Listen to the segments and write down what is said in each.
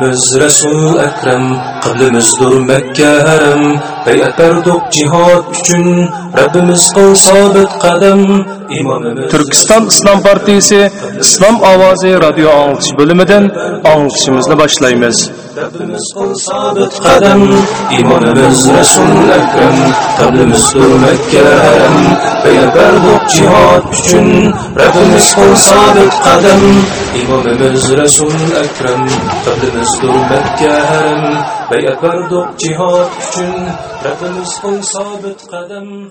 İmamımız rasul akram kıblimizdir Mekke harem, beyat berdik cihad üçün, Rabbimiz kıl sabit qadam Türkistan İslam Partisi İslam Avazı Radyo Anlatış bölümünden anlatışımızla başlayımız. Rabbimiz kıl sabit kadem. İmamımız Resul Ekrem, kıblimizdir Mekke harem, beyat berdik cihad üçün, Rabbimiz kıl sabit kadem. İmamımız Resul Ekrem, kıblimizdir Mekke harem, beyat berdik cihad üçün, Rabbimiz kıl sabit kadem.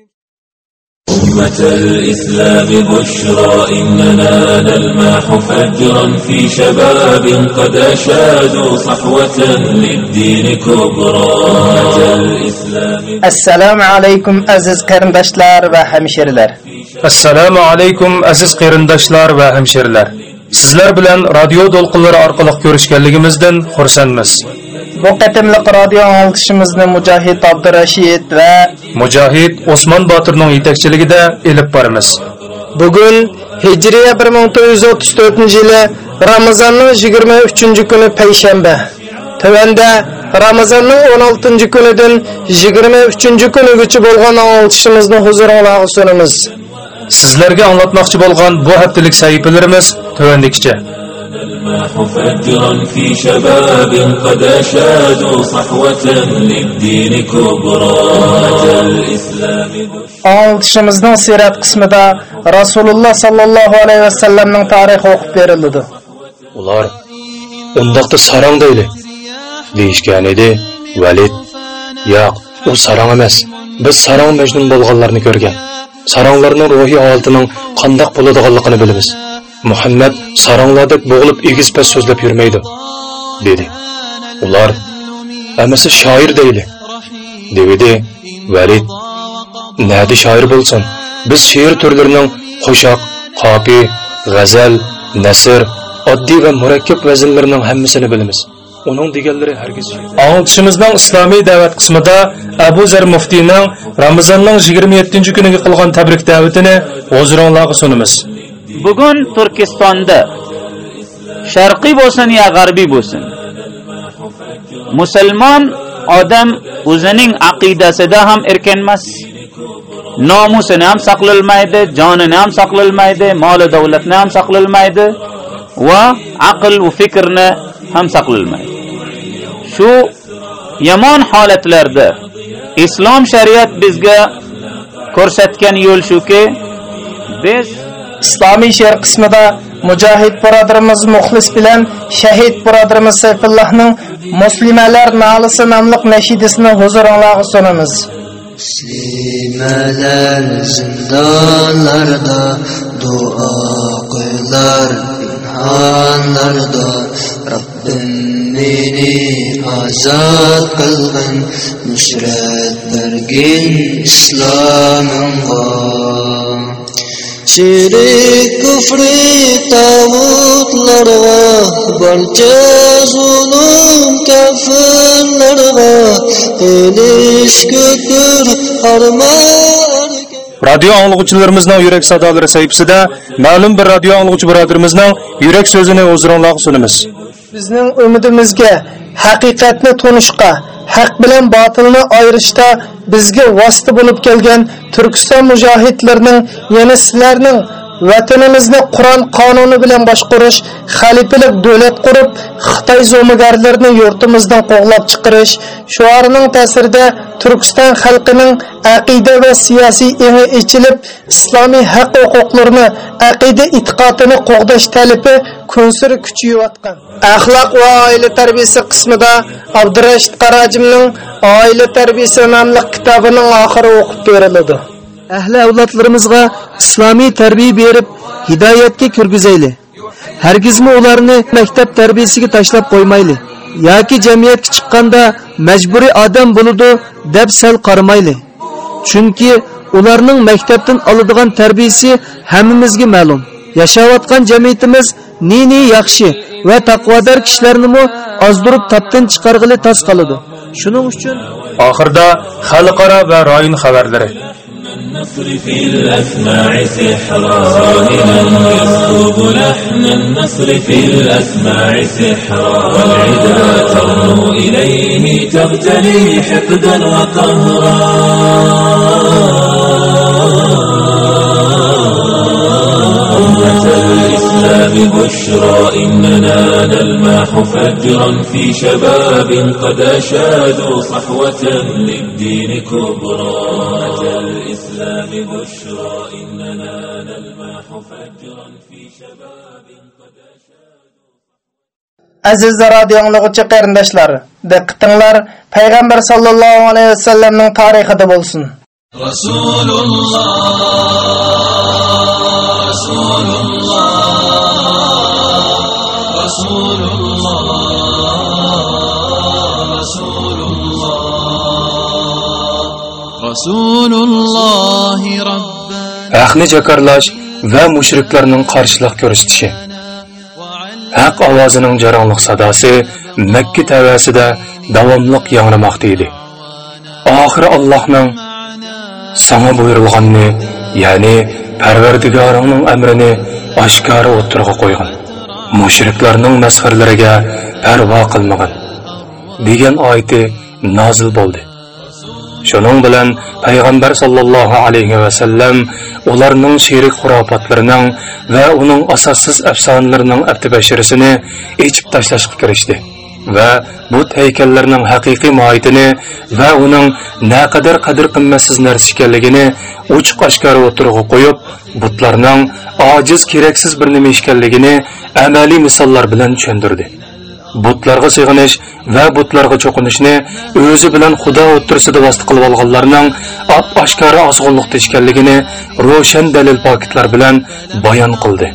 أمة الإسلام بشرى إننا نلمح فجرا في شباب قد أشادوا صحوة للدين كبرى أمة الإسلام assalomu alaykum aziz qarindoshlar va hamshirlar assalomu alaykum aziz qarindoshlar va hamshirlar sizlar bilan radio to'lqinlari orqali ko'rishganligimizdan xursandmiz Bu qatimliq radio anglitishimizni mujohid abdurashid va mujohid osmon botirning yetakchiligida ilib boramiz. Bugun hijriya 1934 yili ramazonning 23 kuni payshanba. Tövəndə Ramazanның 16 kunidan 23 kunigacha bo'lgan anglitishimizni huzuringizga sunamiz. sizlarga anglatmoqchi bo'lgan bu haftalik sahifalarimiz tuvandikicha نلمح فجرا في شباب قد أشادوا صحوة للدين كبرى أمة الإسلام بشرى Anglitishimizning sirat qismida Rasululloh sallallohu alayhi vasallamning tarixi o'qib berildi. ular undaqda sarang deyli deyishgan edi valid yo'q u sarang emas biz sarang majnun bo'lganlarni ko'rgan saranglarning ruhiy holatining qandoq bo'ladiganligini bilamiz Muhammad saranglardek bo'g'ilib egiz pas so'zlab yurmaydi dedi. Ular amasi shoir deyli devidi valid nadi shoir bo'lsin. Biz she'r turlarining qo'shoq qopi g'azal nasr oddiy va murakkab vaznlarining hammasini bilamiz. Uning deganlari hargiz anglitishimizning islomiy da'vat qismida abu zar muftiyning ramazonning 27 kuniga qilgan tabrik da'vatini huzuringlarga sunamiz. Bugun turkistonda sharqiy bo'lsin yo g'arbiy bo'lsin? Musulmon odam o'zining aqidasida ham erkinmas nomusini ham saqlolmaydi jonini ham saqlolmaydi moli davlatni ham saqlolmaydi va aql va fikrni ham saqlolmaydi shu yomon holatlarda islom shariat bizga ko'rsatgan yo'l shuki biz islomiy she'r qismida mujohid birodarimiz muxlis bilan shahid birodarimiz sayfullohning muslimalar nolisi nomli nashidasini huzuringlarga sunamiz. Muslimalar zindonlarda duo qilar pinhonlarda robbim meni ozod qilgin nusrat bergin islomimga Şirik küfri tağutlarga barcha zulüm kafirlarga eliş kökür harman Radio anlıqçılarımızın yürek sadaları sayfasida ma'lum bir radio anlıqçı birodarimizning yürek so'zini o'zingizlarga sunamiz. bizning umidimizga haqiqatni tunishqa haq bilan botilni ayirishda bizga vosita bo'lib kelgan turkiston mujohidlarining yana sizlarning vatanimizni qur'on qonuni bilan boshqarish xalifalik davlat qurib xitoy zo'migarlarini yurtimizdan qo'g'lab chiqarish shuarining ta'sirida turkiston xalqining aqida va siyosiy ini ichilib islomiy haq huquqlarini aqida e'tiqodini qo'g'dash talibi kunsiri kuchayotgan. Axloq va oila tarbiyasi qismida abdurashid qarajimning oila tarbiyasi nomli kitobining oxiri o'qib beriladi. Ahli avlodlarimizga islomiy tarbiya berib hidoyatga kirgizayli hargizmi ularni maktab tarbiyasiga tashlab qo'ymayli yoki jamiyatga chiqqanda majburiy odam bo'ludi deb sal qaramayli chunki ularning maktabdan oladigan tarbiyasi hammamizga ma'lum. Yashayotgan jamiyatimiz nini yaxshi va taqvodor kishilarnimi ozdirib topdan chiqarg'ili tas qoladi. Shuning uchun oxirida xalqaro va rayon xabarlari النصر في الأسماع سحرا راهنا يسكب لحن النصر في الأسماع سحرا والعدا ترنو إليه تغتلي حقدا وقهرا الإسلام بشرى إننا نلمح فجرا في شباب قد أشادوا صحوة للدين كبرى بشرى إننا نلمح فجرا في شباب قد aziz radio anglag'uchi qarindoshlar diqqatinglar payg'ambar sallallohu alayhi vasallamning tarixida bo'lsin رسول الله رسول Haqni jakarlash va mushriklarning qarshilik ko'rsatishi. Haq ovozining jarangliq sadosi makka tavasida davomliq yangramoqda edi. Oxiri allohning sana buyurilganini ya'ni parvardigoringning amrini oshkora o'tirg'a qo'ygan. Mushriklarning masxarlariga parvo qilmagan degan oyati nozil bo'ldi. Shuning bilan payg'ambar sollallohu alayhi vasallam ularning sherik xurofotlarining va uning asossiz afsonalarining abtibashirisini echib tashlashga kirishdi va bu haykallarning haqiqiy mohiyatini va uning naqadar qadr qimmatsiz narsa ekanligini ochiq oshkora o'tirg'a qo'yib butlarning ojiz keraksiz bir nima ekanligini amaliy misollar bilan tushundirdi butlarga sig'inish va butlarga cho'qinishni o'zi bilan xudo o'ttirsida vosita qilib olganlarning ap oshkora ozg'unliqda ishkanligini ro'shan dalil pokitlar bilan bayon qildi.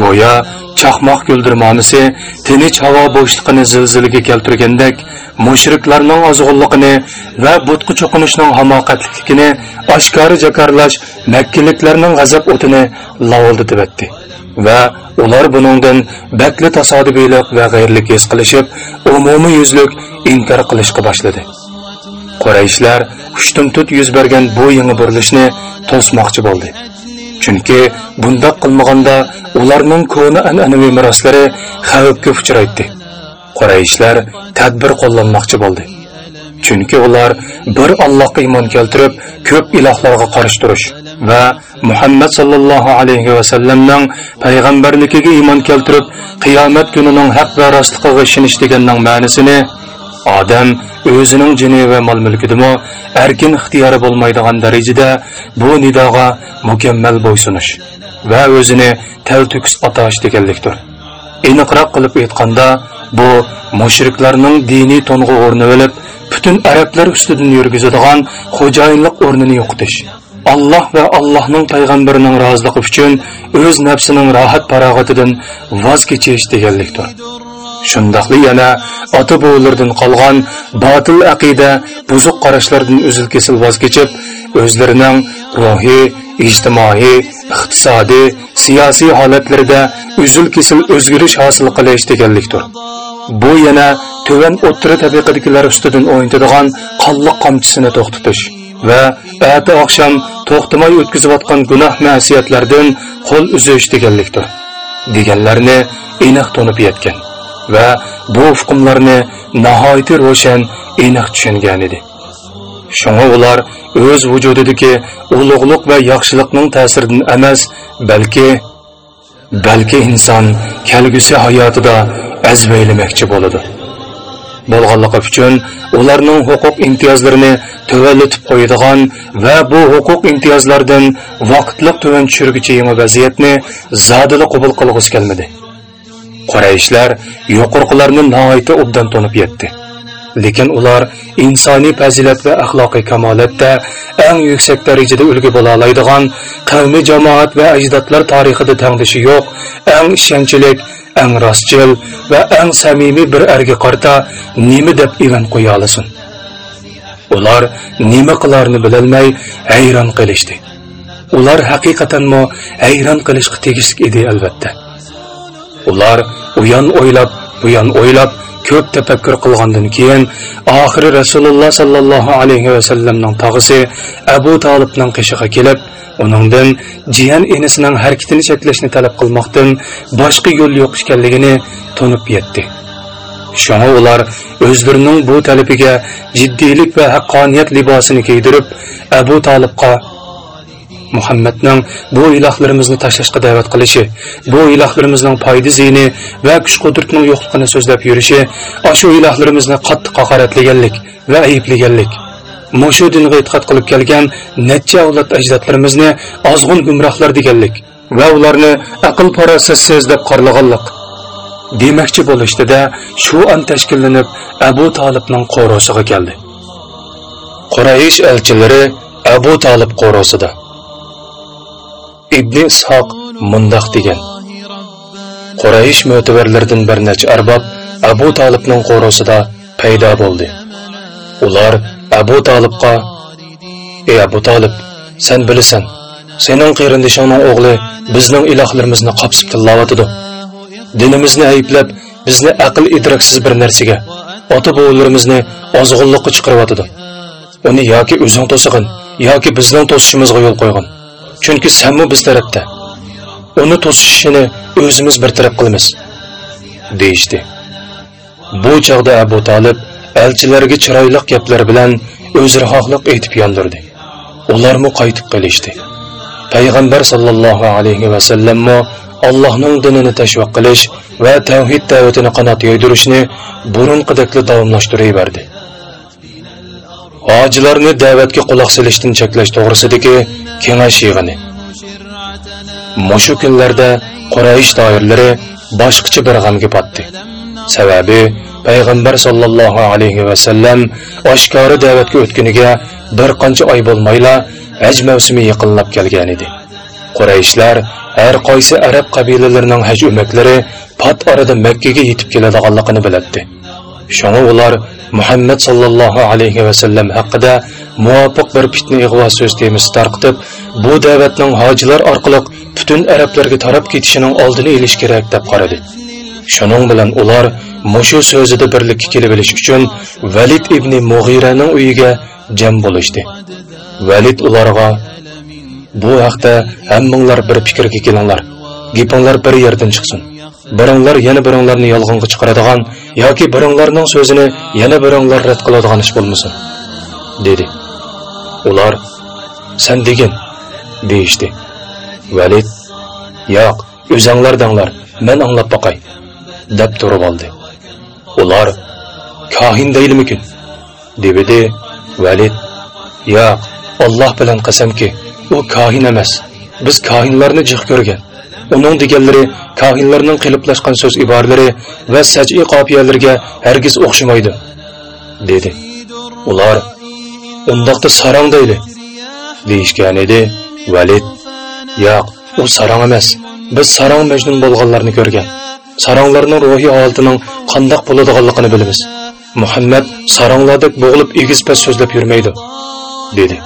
Go'yo chaqmoq guldirmonisi tinch havo bo'shliqini zilzilaga keltirgandek mushriklarning ozg'unligini va butqi cho'qinishning hamoqatlikligini oshkori jakarlash makkiliklarning g'azab o'tini lavoldatib o'tdi va ular buningdan bakli tasodibiylik va g'ayrlik his qilishib umumiy yuzlik inkor qilishga boshladi. Qurayishlar hushtum tut yuz bergan bu yangi burilishni to'smoqchi bo'ldi. Chunki bundoq qilmaganda ularning ko'ni an'anaviy meroslari xavfga uchraydi. Qorayishlar tadbir qo'llanmoqchi bo'ldi. Chunki ular bir allohga iymon keltirib ko'p ilohlarga qarshi turish va muhammad sallallohu alayhi vasallamning payg'ambarligiga iymon keltirib qiyomat kunining haq va rostligiga ishonish deganning ma'nosini odam o'zining jini va mol mulkidimi erkin ixtiyori bo'lmaydigan darajada bu nidoga mukammal bo'ysunish va o'zini taltukis atash deganlikdir. Aniqroq qilib aytganda bu mushriklarning diniy to'ng'i o'rni bo'lib butun arablar ustidan yurgizadigan xo'jayinlik o'rnini yo'qotish alloh va allohning payg'ambarining roziligi uchun o'z nafsining rohat farog'atidan voz kechish deganlikdir. Shundoqli yana ota bobolardan qolgan botil aqida buzuq qarashlardan uzil kesil voz kechib o'zlarining ruhiy ijtimoiy iqtisodiy siyosiy holatlarida uzil kesil o'zgarish hosil qilish deganlikdir. Bu yana tuvan o'ttira tabaqadagilar ustidan o'ynatadigan qalliq qamchisini to'xtatish va ati oqshom to'xtamay o'tkazayotgan gunoh ma'siyatlardan qo'l uzish deganlikdir. Deganlarni aniq to'nib yetgan. Va bu hukmlarni nihoyatda ro'shan aniq tushungan edi. Shunga ular o'z vujudidagi ulug'liq va yaxshilikning ta'siridan emas balki balki inson kelgusi hayotida azbaylamoqchi bo'ladi. Bo'lganligi uchun ularning huquq imtiyozlarini tuvallitib qo'yadigan va bu huquq imtiyozlardan vaqtliq tuvan tushirguchi vaziyatni zodili qabul qilg'isi kelmadi. Qorayishlar yuqorqilarni nihoyatda obdan to'nib yetdi. Lekin ular insoniy fazilat va axloqiy kamolatda eng yuksak darajada ulgu bo'la oladigan qavmi jamoat va ajdodlar tarixida tangdishi yo'q eng ishonchlik eng rostchil va eng samimiy bir erga qarta nima deb evan qo'ya olasin? Ular nima qilarini bilolmay hayron qilishdi. Ular haqiqatanmi hayron qilishga tegishlik edi albatta. Ular u yon o'ylab bu yon o'ylab ko'p tafakkur qilgandan keyin oxiri rasululloh sollallohu alayhi vasallamning tog'isi abu tolibning qishig'i kelib uningdan jiyan enisining harakatini cheklashni talab qilmoqdan boshqa yo'l yo'q ekanligini to'nib yetdi. Shunga ular o'zlarining bu talabiga jiddiylik va haqqoniyat libosini kiydirib abu tolibqa muhammadning bu ilohlarimizni tashlashga da'vat qilishi bu ilohlarimizning foyda ziyni va kuch qudratning yo'qligini so'zlab yurishi shu ilohlarimizni qattiq haqoratlaganlik va ayblaganlik. Mushu dinga e'tiqod qilib kelgan necha avlod ajdodlarimizni ozg'un gumrohlar deganlik va ularni aql farosatsiz deb qorlaganlik demoqchi bo'lishdida shu an tashkillanib abu tolibning qo'rosiga keldi. Quraish elchilari abu tolib qo'rosida ibn ishoq mundoq degan. Qurayish mo'tabarlaridan bir necha arbob abu tolibning qo'rosida paydo bo'ldi. Ular abu tolibga ey abu tolib sen bilasan sening qarindishingning o'g'li bizning ilohlarimizni qopsib tillayotidi. Dinimizni ayblab bizni aql idroksiz bir narsaga ota bobolarimizni ozg'unlikqa chiqaryotidi. Uni yoki o'zing to'sig'in yoki bizning to'sishimizga yo'l qo'ygin. Chunki sanmu biz tarafda. Uni to'sishini o'zimiz bir taraf qilamiz deyishdi. Bu chog'da abu tolib elchilarga chiroyli gaplar bilan o'zrahohliq aytib yondirdi. Ularmi qaytib qilishdi payg'ambar sollallohu alayhi vasallammi allohning dinini tashviq qilish va tavhid da'vatini qanot yoydirishni burunqidakli davomlashtiraverdi hojilarni da'vatga quloq solishdan cheklash to'g'risidagi kengash yig'ini. Mushu kunlarda qurayish doirlari boshqacha bir g'amga botdi. Sababi payg'ambar sollallohu alayhi vasallam oshkora da'vatga o'tguniga bir qancha oy bo'lmayla haj mavsumi yaqinlab kelgan edi. Qurayishlar har qaysi arab qabilalarining haj umaklari pat orada makkaga yetib keladiganligini biladi shunga ular muhammad sollallohu alayhi vasallam haqida muvofiq bir fitna ig'vo so'z temisi tarqitib bu da'vatning hojilar orqali butun arablarga tarab ketishining oldini olish kerak deb qaradi. Shuning bilan ular mushu so'zida birlikka kelib olish uchun valid ibn Mughiraning uyiga jam bo'lishdi. Valid ularga bu haqda hammanglar bir fikrga kelinglar gapinglar bir yerdan chiqsin. Biringlar yana biringlarni yolg'onga chiqaradigan yoki biringlarning so'zini yana biringlar rad qiladigan ish bo'lmasin dedi. Ular san degin deyishdi. Valid yo'q o'zanglar danglar men anglab boqay deb turib oldi. Ular kohin deylimikin? debidi. Valid yo'q olloh bilan qasamki u kohin emas biz kohinlarni jih ko'rgan. Uning deganlari kohinlarning qiliplashgan so'z iboralari va saj'iy qofiyalarga hargiz o'xshamaydi dedi. Ular undoqda sarong deydi deyishgan edi. Valid yo'q u sarang emas biz sarang majnun bo'lganlarni ko'rgan. Saranglarning ruhiy holatining qandoq bo'ladiganligini bilamiz. Muhammad saronglardek bo'g'ilib egiz pas so'zlab yurmaydi dedi.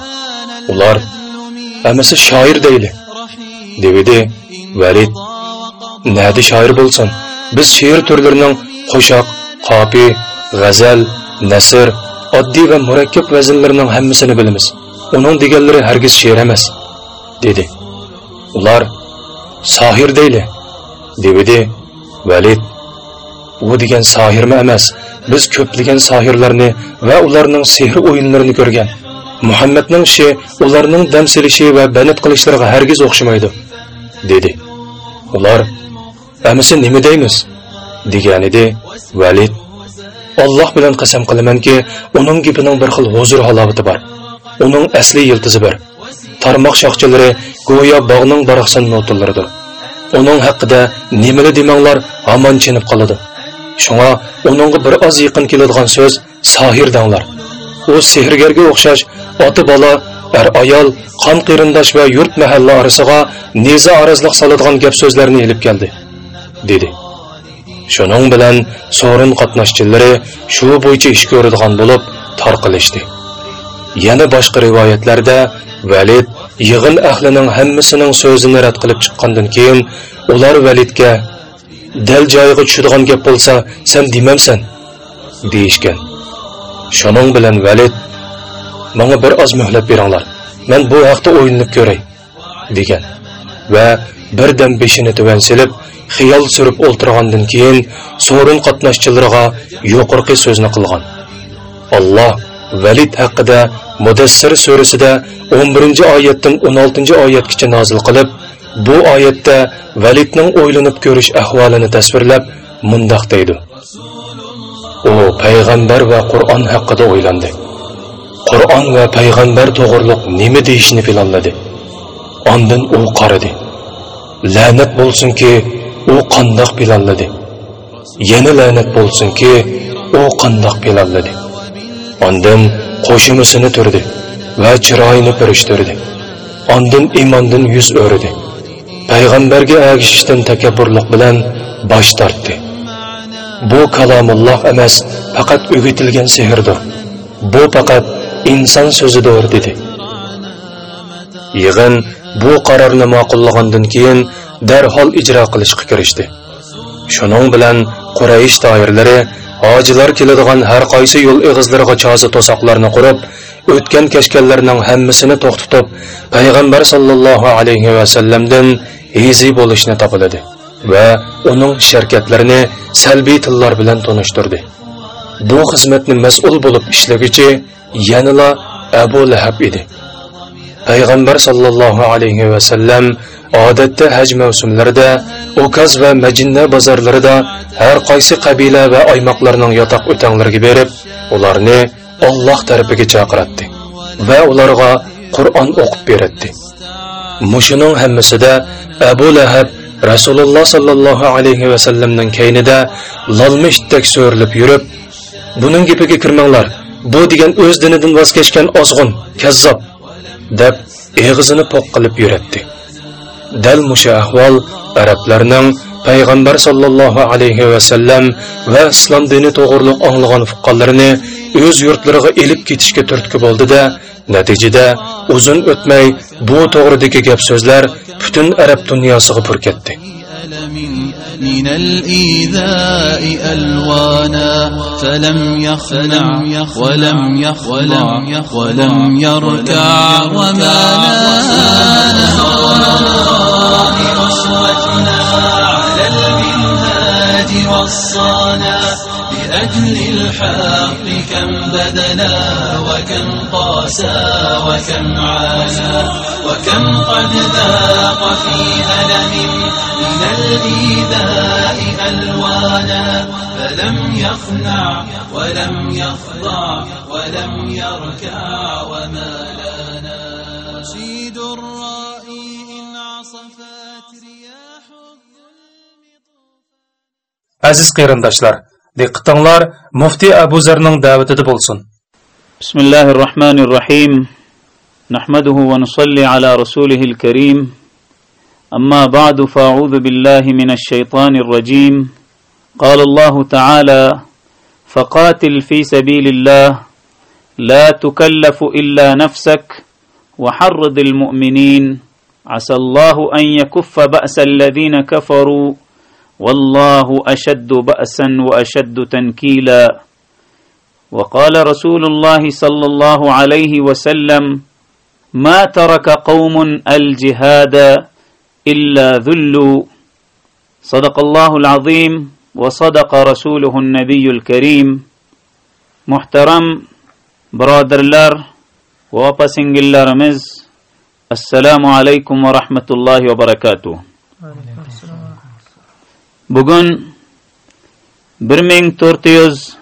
Ular amasi shoir deyli dedi valid nadi shoir bo'lsin biz she'r turlarining qo'shoq qopi g'azal nasr oddiy va murakkab vaznlarining hammasini bilamiz uning deganlari hargiz she'r emas dedi ular sohir deyli dedi valid u degan sohirmi emas biz ko'plagan sohirlarni va ularning sehr o'yinlarini ko'rgan muhammadning ishi ularning dam silishi va banat qilishlariga hargiz o'xshamaydi dedi ular amisi nima deymiz? degan edi valid. Alloh bilan qasam qilamanki uning gapining bir xil huzur halovati bor uning asli yiltizi bir tarmoq shoxchalari go'yo bog'ning baraqsan notalaridir uning haqida nimani demanglar hamon chinib qoladi. Shunga uningga bir oz yaqin keladigan so'z sohir danglar. U sehrgarga o'xshash oti bola er ayol qon qarindosh va yurt mahalla orasiga neza arazliq soladigan gap so'zlarni ilib keldi dedi shuning bilan so'rin qatnashchilari shu bo'yicha ish ko'radigan bo'lib tarqilishdi yana boshqa rivoyatlarda valid yig'in ahlining hammasining so'zini rad qilib chiqqandan keyin ular validga dal joyiga tushadigan gap bo'lsa sen demamsan deyishgan shuning bilan valid menga bir oz muhlat beringlar men bu haqda o'ylanib ko'ray degan va birdan beshini tuvan silib xiyol surib o'ltirgandan keyin so'rin qatnashchilariga yuqorqi so'zni qilgan alloh valid haqida mudassir surasida 11 oyatdan 16 oyatgacha nozil qilib bu oyatda validning o'ylanib ko'rish ahvolini tasvirlab mundoq deydi u payg'ambar va qur'on haqida o'ylandi qur'on va payg'ambar to'g'riliq nima deishini filonladi. ondan u qaradi. La'nat bo'lsinki u qandoq filonladi yana la'nat bo'lsinki u qandoq filonladi ondan qo'shimisini turdi va chiroyini pirishtirdi ondan imondan yuz o'ridi. Payg'ambarga agishishdan takabburlik bilan bosh tortdi. Bu kalomulloh emas faqat o'gitilgan sehrdir. Bu faqat inson so'zidir dedi. Yig'in bu qarorni ma'qullagandan keyin darhol ijro qilishga kirishdi. Shuning bilan quraysh doirlari hojilar keladigan har qaysi yo'l ig'izlarga chozi to'soqlarni qurib o'tgan kashkanlarning hammasini to'xtatib payg'ambar sollallohu alayhi vasallamdan hezi bo'lishni topiladi va uning sharkatlarini salbiy tillar bilan tanishtirdi bu xizmatni mas'ul bo'lib ishlagichi yanila abu lahab edi payg'ambar sollallohu alayhi vasallam odatda haj mavsumlarida ukaz va majinna bozorlarida har qaysi qabila va oymoqlarning yotoq o'tanglariga berib ularni olloh tarafiga chaqiratdi va ularga qur'on o'qib beradi mushuning hammasida abu lahab rasululloh sollallohu alayhi vasallamning kaynida lolmishdek so'rilib yurib buning gapiga kirmanglar. Bu degan o'z dinidan voz kechgan ozg'un kazzob deb eg'izini poq qilib yuratdi. Dal musha ahvol arablarning payg'ambar sollallohu alayhi vasallam va islom dini to'g'riliq anglagan fuqqonlarini o'z yurtlariga elib ketishga turtki bo'ldida natijada uzun o'tmay bu to'g'ridagi gap so'zlar butun arab dunyosiga pur ketdi من الإيذاء ألوانا فلم يخنع ولم يخضع ولم يركع وما نهى أسوتنا على المنهاج وصانا لأجل الحق كم بذلا وكم قاسى وكم عانى وكم قد ذاق في ألم من الإيذاء ألوانا فلم يخنع ولم يخضع ولم يركع وما لنا رشيد الرائي إن عصفات رياح Aziz qeyrindaşlar, diqqətinglər Mufti Abu Zərnin dəvətidə bolsun. Bismillahirrahmanirrahim. Nahmeduhu ve nusalli ala rasulihil kerim. أما بعد فأعوذ بالله من الشيطان الرجيم. قال الله تعالى فقاتل في سبيل الله لا تكلف إلا نفسك وحرض المؤمنين. عسى الله أن يكف بأس الذين كفروا والله أشد بأسا وأشد تنكيلا. وقال رسول الله صلى الله عليه وسلم ما ترك قوم الجهاد إلا ذلوا. صدق الله العظيم وصدق رسوله النبي الكريم. محترم برادرلر وپسنگلرمز السلام عليكم ورحمة الله وبركاته. bir ming to'rt yuz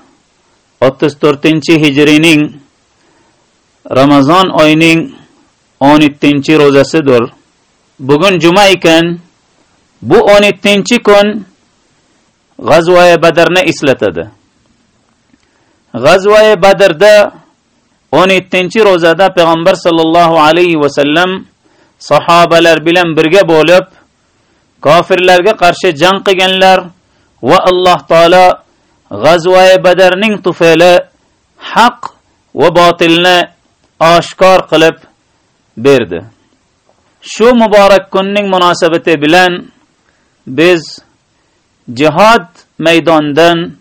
o'ttiz to'rtinchi hijriyning ramazon oyining o'n yettinchi ro'zasidir bugun juma ekan. Bu o'n yettinchi kun g'azvoyi badrni eslatadi. G'azvoyi badrda o'n yettinchi ro'zada payg'ambar sollallohu alayhi vasallam sahobalar bilan birga bo'lib kofirlarga qarshi jang qilganlar va alloh taolo g'azvoyi badarning tufayli haq va botilni oshkor qilib berdi. Shu muborak kunning munosabati bilan biz jihod maydonidan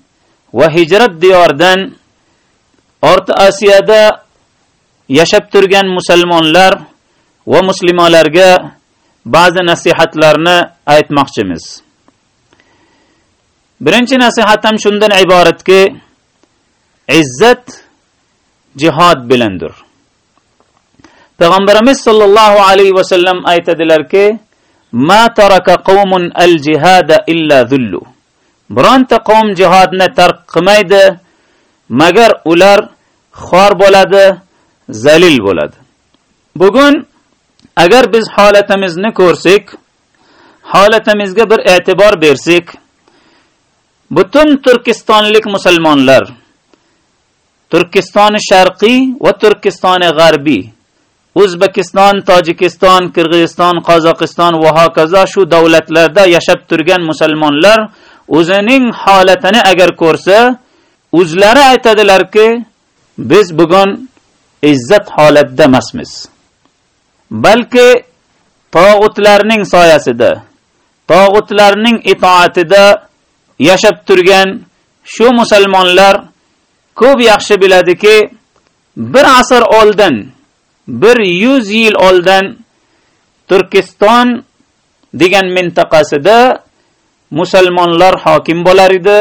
va hijrat diyoridan Orta osiyoda yashab turgan musulmonlar va muslimalarga ba'zi nasihatlarni aytmoqchimiz. Birinchi nasihatim shundan iboratki, izzat jihad bilandir. Payg'ambarimiz sollallohu alayhi va sallam aytadilarki, "Ma taraka qawmun al-jihada illa dhullu." Bironta qavm jihodni tark qilmaydi, magar ular xor bo'ladi, zalil bo'ladi. Bugun agar biz holatimizni ko'rsak, holatimizga bir e'tibor bersak, butun turkistonlik musulmonlar turkistoni sharqiy va turkistoni g'arbiy o'zbekiston tojikiston qirg'iziston qozog'iston va hokazo shu davlatlarda yashab turgan musulmonlar o'zining holatini agar ko'rsa o'zlari aytadilarki biz bugun izzat holatda emasmiz. Balki tog'utlarning soyasida tog'utlarning itoatida yashab turgan shu musulmonlar ko'p yaxshi biladiki bir asr oldin bir yuz yil oldin turkiston degan mintaqasida musulmonlar hokim bo'lar edi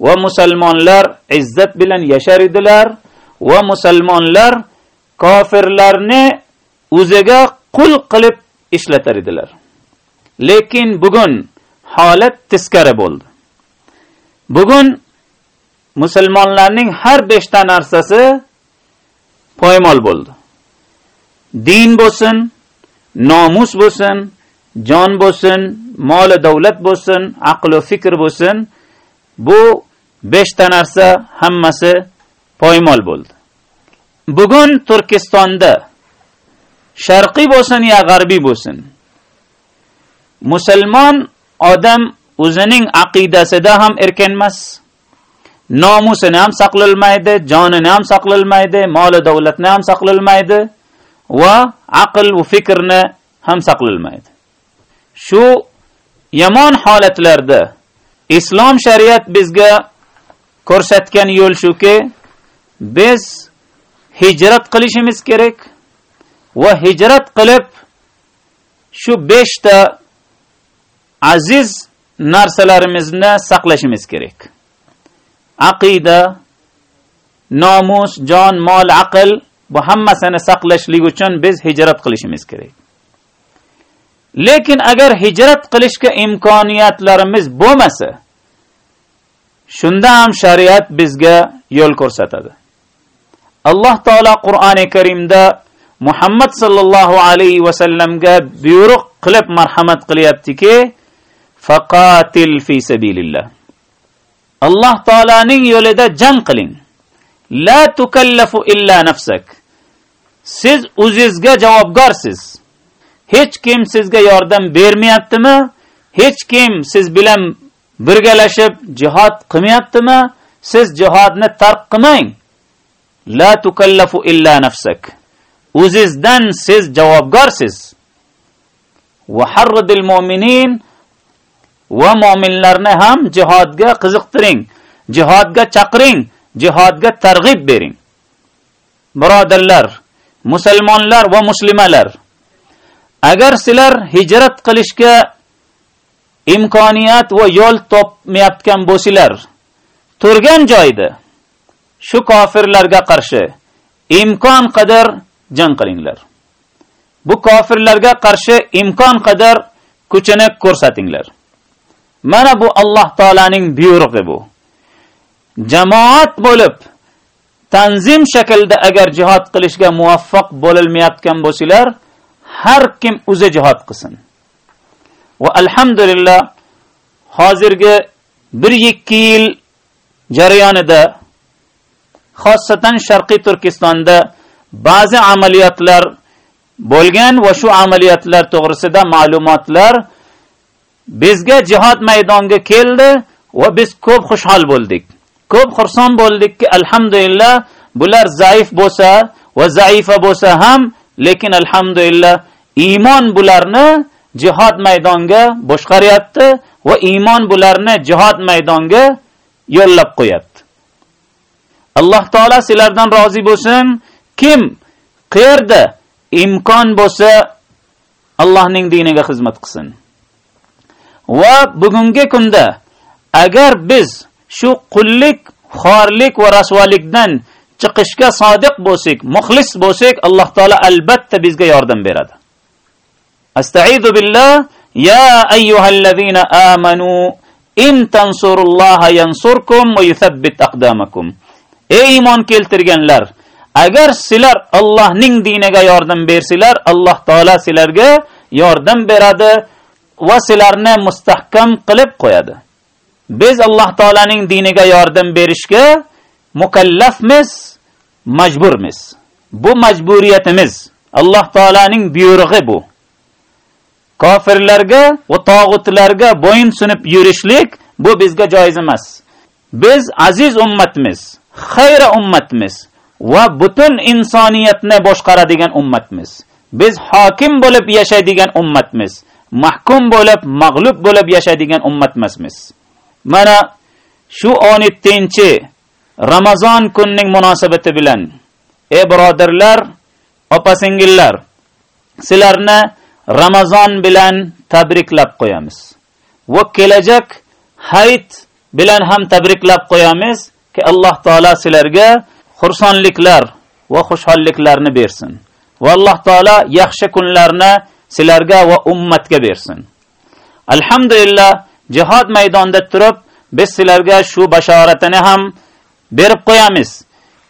va musulmonlar izzat bilan yashar edilar va musulmonlar kofirlarni o'ziga qul qilib ishlatar edilar. Lekin bugun holat teskari bo'ldi. Bugun musulmonlarning har beshta narsasi poymol bo'ldi. Din bo'lsin nomus bo'lsin jon bo'lsin mol davlat bo'lsin aql va fikr bo'lsin bu 5 ta narsa hammasi poymol bo'ldi. Bugun turkistonda sharqiy bo'lsin yo g'arbiy bo'lsin musulmon odam o'zining aqidasida ham erkin emas nomusini ham saqlolmaydi jonini ham saqlolmaydi va davlatni ham saqlolmaydi va aql va fikrni ham saqlilmaydi. Shu yomon holatlarda islom shariat bizga ko'rsatgan yo'l shuki biz hijrat qilishimiz kerak va hijrat qilib shu 5 ta aziz narsalarimizni saqlashimiz kerak. Aqida nomus jon mol aql bu hammasini saqlashlik uchun biz hijrat qilishimiz kerak. Lekin agar hijrat qilishga imkoniyatlarimiz bo'lmasa shunda ham shariat bizga yo'l ko'rsatadi. Alloh taolo qur'oni karimda muhammad sallallohu alayhi vasallamga buyruq qilib marhamat qilyaptiki faqatil fi sabilillah. Alloh taolaning yo'lida jang qiling. La tukallafu illa nafsak. Siz o'zingizga javobgarsiz. Hech kim sizga yordam bermayaptimi? Hech kim siz bilan birgalashib jihod qilmayaptimi? Siz jihodni tark qilmang. La tukallafu illa nafsak. O'zingizdan siz javobgarsiz. Va harridil mu'minin. Va mu'minlarni ham jihodga qiziqtiring. Jihodga chaqiring. Jihodga targ'ib bering. Birodarlar musulmonlar va muslimalar. Agar sizlar hijrat qilishga imkoniyat va yo'l topmayotgan bo'lsanglar turgan joyda shu kofirlarga qarshi imkon qadar jang qilinglar. Bu kofirlarga qarshi imkon qadar kuchini ko'rsatinglar. Mana bu alloh taolaning buyrug'i bu. Jamoat bo'lib tanzim shaklda agar jihod qilishga muvaffaq bo'lolmayotgan bo'lsanglar har kim o'zi jihod qilsin. Va alhamdulillah hozirgi bir ikki yil jarayonida xosatan sharqiy turkistonda ba'zi amaliyotlar bo'lgan va shu amaliyotlar to'g'risida ma'lumotlar bizga jihod maydoniga keldi va biz ko'p xushhol bo'ldik. Ko'p xursand bo'ldikki alhamdulillah bular zaif bo'lsa va zaifa bo'lsa ham lekin alhamdulillah iymon bularni jihod maydonga boshqaryapti va iymon bularni jihod maydonga yo'llab qo'yapti. Alloh taolo sizlardan rozi bo'lsin. Kim qayerda imkon bo'lsa allohning diniga xizmat qilsin. Va bugungi kunda agar biz shu qullik xorlik va rasvolikdan chiqishga sodiq bo'lsak muxlis bo'lsak alloh taolo albatta bizga yordam beradi. Astaidu billah ya ayyuhallazina amanu in tansurulloha yansurkum va yuthabbit aqdamakum. Ey iymon keltirganlar agar sizlar Allohning diniga yordam bersizlar alloh taolo sizlarga yordam beradi va sizlarni mustahkam qilib qo'yadi. Biz alloh taolaning diniga yordam berishga mukallafmiz majburmiz. Bu majburiyatimiz alloh taolaning buyrug'i bu. Kofirlarga va tog'utlarga bo'yin sunib yurishlik bu bizga joiz emas. Biz aziz ummatmiz xayra ummatmiz va butun insoniyatni boshqaradigan ummatmiz. Biz hokim bo'lib yashaydigan ummatmiz mahkum bo'lib mag'lub bo'lib yashaydigan ummat emasmiz mana shu 17 ramazon kunining munosabati bilan ey birodarlar opa singillar sizlarni ramazon bilan tabriklab qo'yamiz. Va kelajak hayit bilan ham tabriklab qo'yamiz ki alloh taolo sizlarga xursandliklar va xushholliklarni bersin. Va alloh taolo yaxshi kunlarni sizlarga va ummatga bersin. Alhamdulillah jihod maydonida turib biz sizlarga shu bashoratini ham berib qo'yamiz.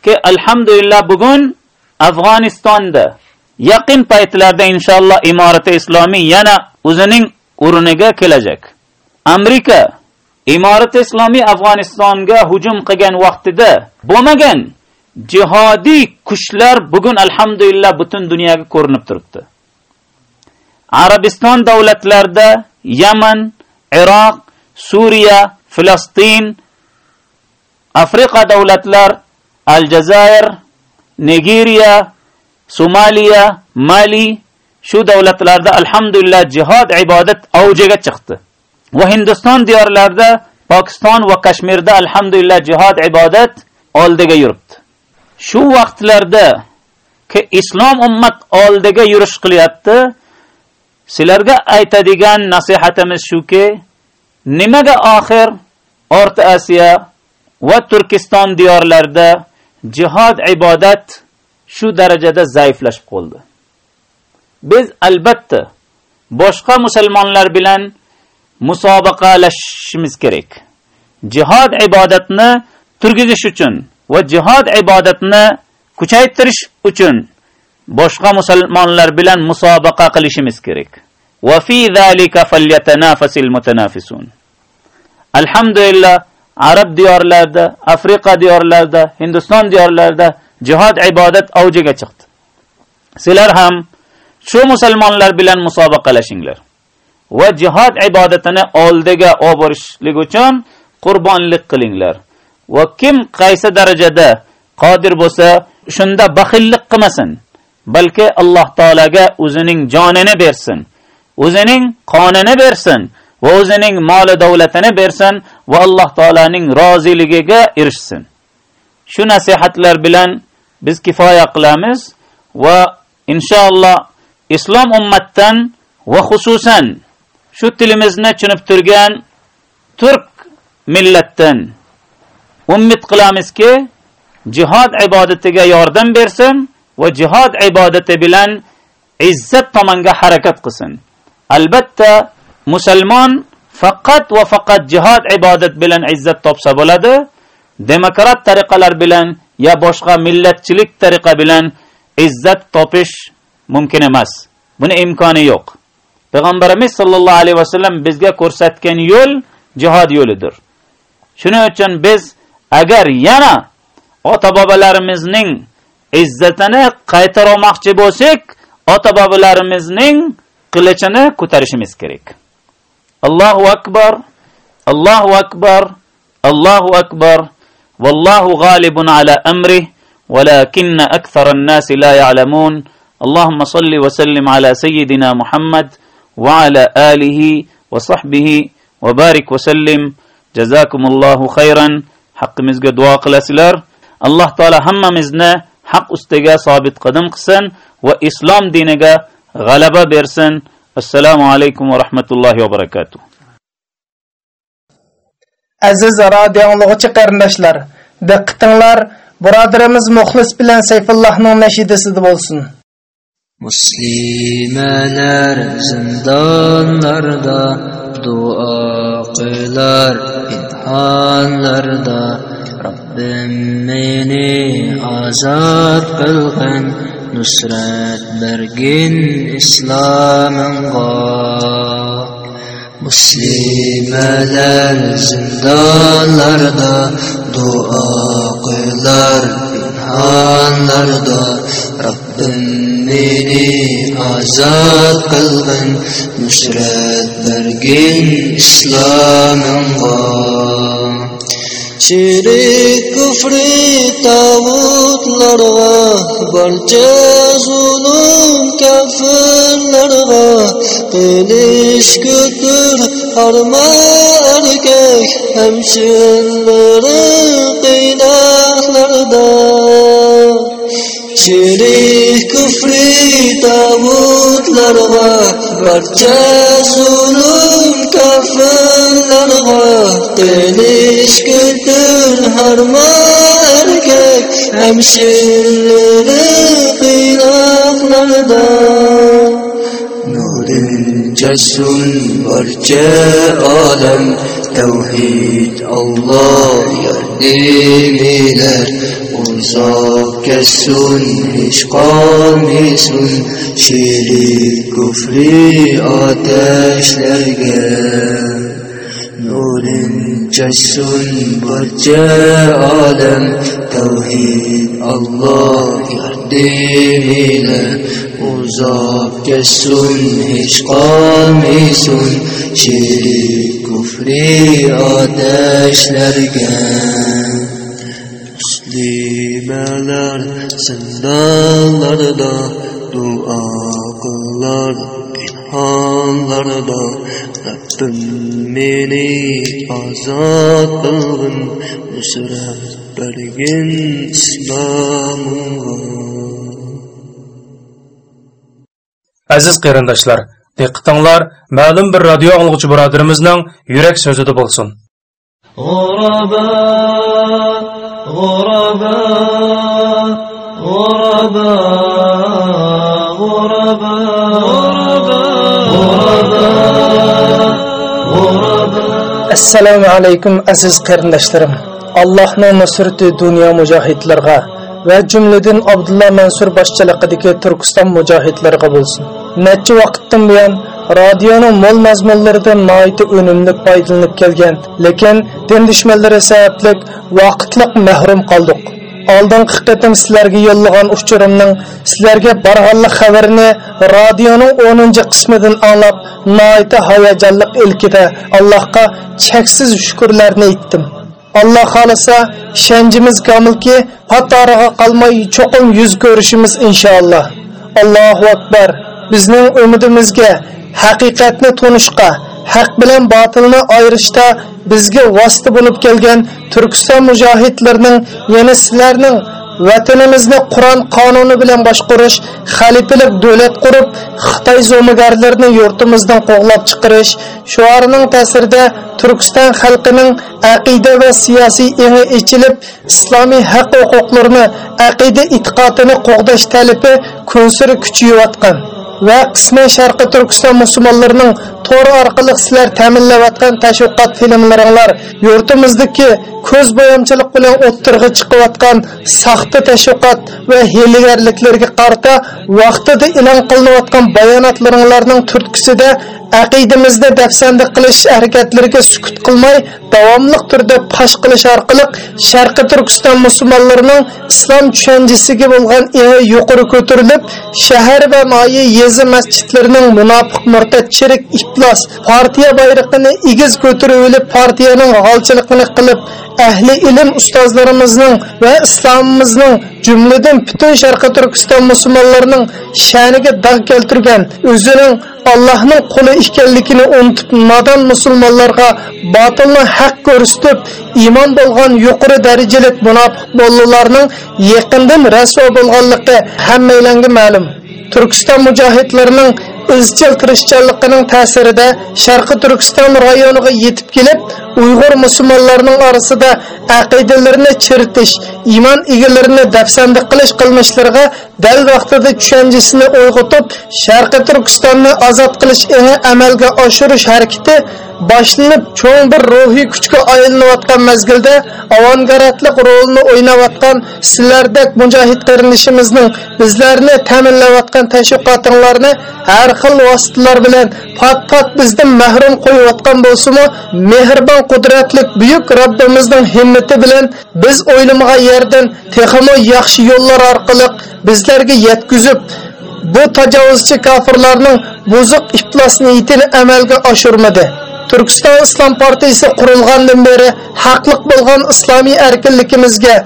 Ki alhamdulillah bugun afg'onistonda yaqin paytlarda inshaalloh imorati islomiy yana o'zining o'rniga kelajak. Amerika imorati islomiy afg'onistonga hujum qilgan vaqtida bo'lmagan jihodiy kuchlar bugun alhamdulillah butun dunyoga ko'rinib turibdi. Arabiston davlatlarida yaman iroq suriya falastin afrika davlatlar aljazair nigeriya somaliya mali shu davlatlarda alhamdulillah jihod ibodat avjiga chiqdi. Va hindiston diyorlarida pokiston va kashmirda alhamdulillah jihod ibodat oldiga yuribdi. Shu vaqtlarda ki islom ummat oldiga yurish qilyapti sizlarga aytadigan nasihatimiz shuki nimaga oxir o'rta osiyo va turkiston diyorlarida jihod ibodat shu darajada zaiflashib qoldi? Biz albatta boshqa musulmonlar bilan musobaqalashishimiz kerak. Jihod ibodatni turgizish uchun va jihod ibodatni kuchaytirish uchun boshqa musulmonlar bilan musobaqa qilishimiz kerak. Va fi zalika falyatanafasil mutanafisun. Alhamdulillah arab diyorlarida afrika diyorlarida hindiston diyorlarida jihod ibodat avjiga chiqdi. Sizlar ham shu musulmonlar bilan musobaqalashinglar. Va jihod ibodatini oldiga olib borishlik uchun qurbonlik qilinglar. Va kim qaysi darajada qodir bo'lsa shunda baxillik qilmasin. Balki alloh taolaga o'zining jonini bersin o'zining qonini bersin va o'zining moli davlatini bersin va alloh taolaning roziligiga erishsin. Shu nasihatlar bilan biz kifoya qilamiz va inshaalloh islom ummatdan va xususan shu tilimizni tushunib turgan turk millatdan umid qilamizki jihod ibodatiga yordam bersin va jihod ibodati bilan izzat tomonga harakat qilsin. Albatta musulmon faqat va faqat jihod ibodat bilan izzat topsa bo'ladi demokrat tariqalar bilan ya boshqa millatchilik tariqa bilan izzat topish mumkin emas. Buni imkoni yo'q. Payg'ambarimiz sollallohu alayhi vasallam bizga ko'rsatgan yo'l jihod yo'lidir. Shuning uchun biz agar yana ota bobolarimizning izzatini qaytarmoqchi bo'lsak ota bobolarimizning qilichini ko'tarishimiz kerak. Allohu akbar allohu akbar allohu akbar. والله غالب على أمره ولكن أكثر الناس لا يعلمون اللهم صل وسلم على سيدنا محمد وعلى آله وصحبه وبارك وسلم جزاكم الله خيرا حق مزق دعاء قلسلر الله تعالى haq ustiga sobit qadam qilsin va islom diniga g'alaba bersin. Assalomu alaykum va rahmatullohi va barakatuh. Aziz radio anglag'uchi qarindoshlar diqqatinglar birodarimiz muxlis bilan sayfullohning nashidasida bo'lsin. Muslimalar zindonlarda duo qilar. Imtihonlarda robbim meni ozod qilgin nusrat bergin islomingga muslimalar zindonlarda duo qilar pinhonlarda robbim meni ozod qilgin nusrat bergin islomingga Şirik küfri tağutlarga Barca zulüm kafirlarga Qilish götür harma erkek Hemşinleri qiynoqlarda Şirik küfri tağutlarga Barca zulüm kafirlarga Qilish götür harma erkek Hemşinleri qiynoqlarda تجسم ورجاء آدم توحيد الله يرديني لر وزاك كسون إشقام إسون شيري كفري آتش لقام نور جشن برج عالم توحید Allah yardımıyla uzak geçsin hiç kalmasın şirik kufri ateşlerge Müslümeler zindanlarda dua kılar. jahanlarda Rabbim meni ozod qilgin nusrat bergin islomimga aziz qarindoshlar diqqatinglar ma'lum bir radio anglovchi birodarimizning yurak so'zida bo'lsin. G'uraba g'uraba. Assalomu alaykum aziz qarindoshlarim. Allohning nusrati dunyo mujohidlarga va jumladan abdulla mansur boshchiligidagi turkiston mujohidlariga bo'lsin. Necha vaqtdan buyon radioning mo'l mazmunlaridan noiti unumli foydalanib kelgan lekin din dushmanlari sababli vaqtliq mahrum qoldik. Oldingi qitim sizlarga yo'llagan uchurimning sizlarga borganlik xabarini radioning 10 qismidan anglab noita hayajonliq ilkida allohga cheksiz shukurlarni aytdim. Alloh xohlasa ishonchimiz komilki qatoriga qolmay cho'qim yuz ko'rishimiz inshaalloh. Allohu akbar. Bizning umidimizga haqiqatni tunishqa haq bilan botilni ayirishda bizga vosita bo'lib kelgan turkiston mujohidlarining yana sizlarning vatanimizni qur'on qonuni bilan boshqarish xalifalik davlat qurib xitoy zo'migarlarini yurtimizdan qo'g'lab chiqarish shuarining ta'sirida turkiston xalqining aqida va siyosiy ini ichilib islomiy haq huquqlarini aqida e'tiqodini qo'g'dash talibi kunsiri kuchayotgan. Va qisman sharqi turkiston musulmonlarining to'ri orqali sizlar ta'minlayotgan tashviqot filmlaringlar yurtimizdagi ko'z bo'yamchilik bilan o'ttirg'i chiqayotgan saxta tashviqot va hiylagarliklarga qarata vaqtida e'lon qilinayotgan bayonotlaringlarning turtkisida aqidimizni dafsanda qilish harakatlariga sukut qilmay davomli turda pash qilish orqali sharqi turkiston musulmonlarining islom tushunchasiga bo'lgan eng yuqori ko'tarilib shahar va noyi yezi masjidlarining munofiq murtad chirik iflos partiya bayrog'ini egiz ko'tarib olib partiyaning g'olchiligini qilib ahli ilm ustozlarimizning va islomimizning jumladan butun sharqi turkiston musulmonlarining sha'niga dog' keltirgan o'zining allohning quli ekanligini unutib nodon musulmonlarga botilni haq ko'rsatib iymon bo'lgan yuqori darajalik munofiq bolalarning yaqindan rasvo bo'lganligi hammalarga ma'lum. Turkiston mujohidlarining izchil tirishchanligining ta'sirida sharqi turkiston rayoniga yetib kelib uyg'ur musulmonlarining orasida aqidalarini chiritish iymon egalarini dafsandi qilish qilmishlariga dal vaqtida tushanchisini uyg'otib sharqi turkistonni ozod qilish ini amalga oshirish harakati boshlanib cho'ng bir ruhiy kuchga aylanayotgan mazgilda avangardlik rolini o'ynayotgan sizlardek mujohid qarindishimizning bizlarni ta'minlayotgan tashviqotinglarni har xil vositalar bilan pat pat bizdan mahrum qo'yayotgan bo'lsimi mehribon qudratli buyuk robbimizning himmati bilan biz o'ylamagan yerdan texmo yaxshi yo'llar orqali bizlarga yetkazib bu tajovuzchi kofirlarning buzuq iflos niyatini amalga oshirmadi. Turkiston islom partiyasi qurilgandan beri haqliq bo'lgan islomiy erkinligimizga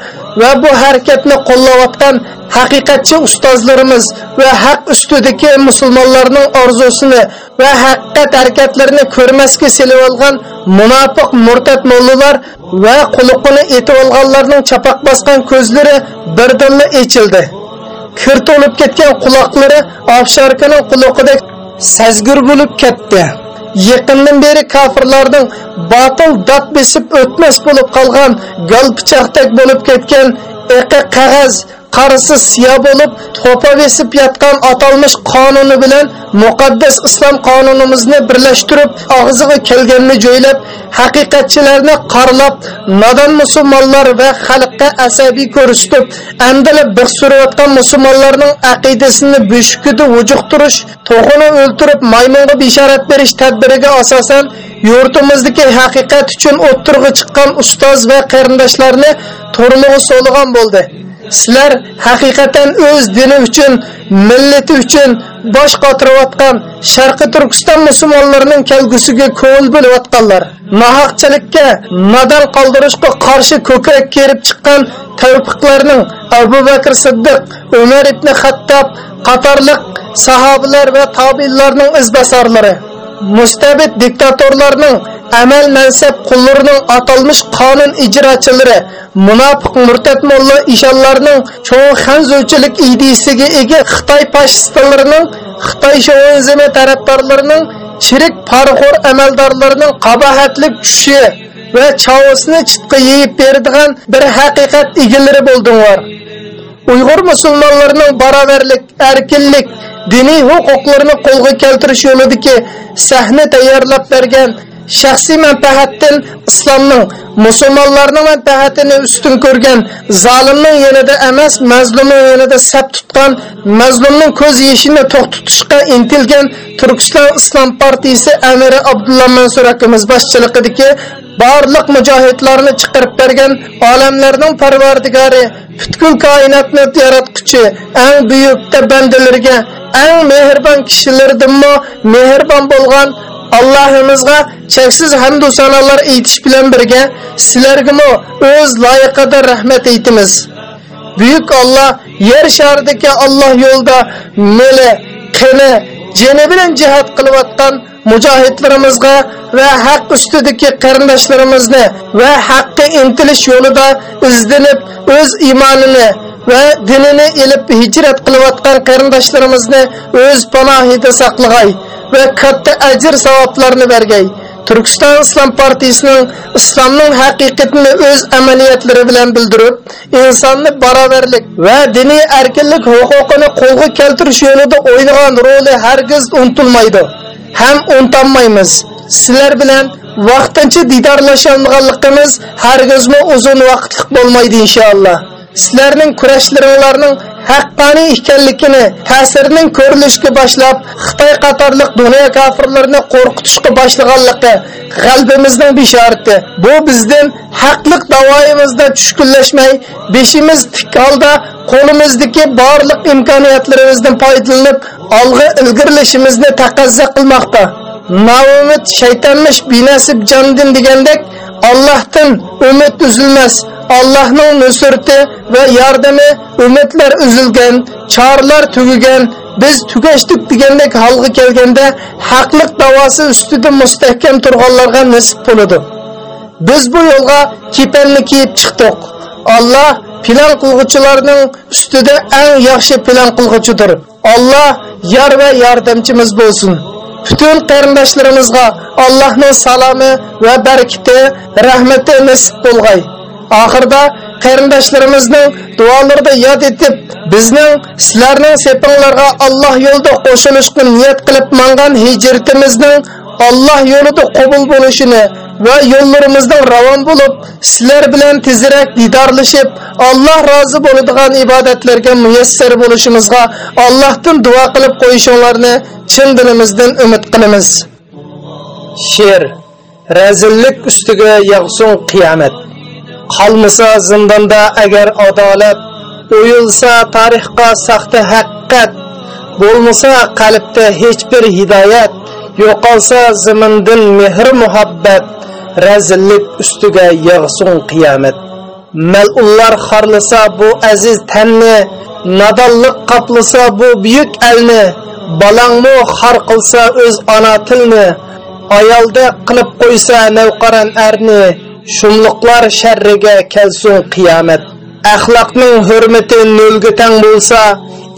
va bu harakatni qo'llayotgan haqiqatchi ustozlarimiz va haq ustidagi musulmonlarning orzusini va haqiqat harakatlarini ko'rmasga selib olgan munofiq murtad mollalar va quluqini etib olganlarning chapaq bosgan ko'zlari birdanla echildi. Kir to'lib ketgan quloqlari ofsharkaning quloqidek sazgur bo'lib ketdi. Yaqindan beri kofirlarning botil dod besib o'tmas bo'lib qolgan gal pichoqdek bo'lib ketgan iqi qog'oz qarisi siya bo'lib to'pa besib yotgan atalmish qonuni bilan muqaddas islom qonunimizni birlashtirib og'ziga kelganini joylab haqiqatchilarni qorlab nodon musulmonlar va xalqqa asabiy ko'rsatib andilib bir surayotgan musulmonlarning aqidasini beshkida vujuqtirish to'g'ini o'ltirib maymunga bishorat berish tadbiriga asosan yurtimizdagi haqiqat uchun o'ttirg'i chiqqan ustoz va qarindoshlarni turmug'i so'ligan bo'ldi. Sizlar haqiqatan o'z dini uchun millati uchun bosh qotirayotgan sharqi turkiston musulmonlarining kelgusiga ko'ngil bo'layotganlar. Nohaqchilikka nadal qoldirishga qarshi ko'krak kerib chiqqan tavfiqlarning abu bakr siddiq umar ibn xattob qatorliq sahobalar va tobiinlarning izbasarlari mustabid diktatorlarning amal mansab qullarining atalmish qonun ijrochilari munofiq murtad mulla ishonlarning cho'ng xanzuvchilik idisiga ega xitoy fashistlarining xitoy shovinizmi tarafdorlarining chirik parxo'r amaldorlarining qabohatlik tushi va chavusni chitqa yeyib beradigan bir haqiqat egalari bo'ldinglar. Uyg'ur musulmonlarining barobarlik erkinlik diniy huquqlarini qo'lga keltirish yo'lidagi sahna tayyorlab bergan shaxsiy manfaatdan islomning musulmonlarning manfaatini ustun ko'rgan zolimning yonida emas mazlumning yonida sab tutgan mazlumning ko'z yeshini to'xtatishga intilgan turkiston islom partiyasi amiri abdulla mansur akamiz boshchiligidagi barliq mujohidlarni chiqarib bergan olamlarning parvardigori butkul koinotni yaratquchi eng buyuk bandalarga eng mehribon kishilardanmi mehribon bo'lgan Allohimizga cheksiz hamdu sanolar aytish bilan birga sizlarga o'z loyiqada rahmat aytamiz. Buyuk Alloh yer sharidagi Alloh yo'lda meli, qini, jini bilan jihad qilayotgan mujohidlarimizga va haq ustidagi qarindoshlarimizni va haqqa intilish yo'lida izlanib o'z iymonini va dinini ilib hijrat qilayotgan qarindoshlarimizni o'z panohida saqlag'ay va katta ajr savoblarni bergay. Turkiston islom partiyasining islomning haqiqatini o'z amaliyotlari bilan bildirib insonni barobarlik va diniy erkinlik huquqini qo'lga keltirish yo'lida o'ynagan roli hargiz unutilmaydi ham unutilmaymiz. Sizlar bilan vaqtincha didorlasholmaganligimiz hargizmi uzun vaqtlik bo'lmaydi inshaalloh. Sizlarning kurashlaringlarning haqqoniy ekanligini ta'sirining ko'rinishga boshlab xitoy qatorliq dunyo kofirlarini qo'rqitishga boshlaganligi g'albimizning bishorati bu bizdan haqliq davoyimizda tushkunlashmay beshimiz tik holda qo'limizdagi barliq imkoniyatlarimizdan foydalanib olg'a ilgirlashimizni taqozo qilmoqda. Naumid shaytanmish binasib jondin degandek ollohdan umid uzilmas Allohning nusrati va yordami umidlar uzilgan, chorlar tugagan, biz tugashdik degandek holga kelganda haqliq davosi ustida mustahkam turganlarga nasib bo'ladi. Biz bu yo'lga kepanni kiyib chiqdik. olloh plan qilg'uchilarning ustida eng yaxshi plan qilg'uchidir olloh yor va yordamchimiz bo'lsin. Bütün qarindoshlarimizga Allohning salomi va barakati, rahmati nasib bo'lg'ay. oxirida qarindoshlarimizning duolarida yod etib bizning sizlarning sepinglarga Alloh yo'lida qo'shilishga niyat qilib mangan hijratimizning Alloh yo'lida qabul bo'lishini va yo'llarimizdan ravon bo'lib sizlar bilan tezroq didorlashib Alloh rozi bo'ladigan ibodatlarga muyassar bo'lishimizga Allohdan duo qilib qo'yishinglarni chin dilimizdan umid qilamiz. She'r razillik ustiga yog'sin qiyomat qolmasa zindonda agar adolat o'yilsa tarixga saxta haqqat bo'lmasa qalbda hech bir hidoyat yo'qolsa zimindin mehr muhabbat razillik ustiga yog'sin qiyomat. Malullar xorlasa bu aziz tanni nadonlik qoplasa bu buyuk alni balangmu xor qilsa o'z ona tilni ayolda qilib qo'ysa navqaran arni shumliqlar sharriga kelsin qiyomat. Axloqning hurmati nolga tang bo'lsa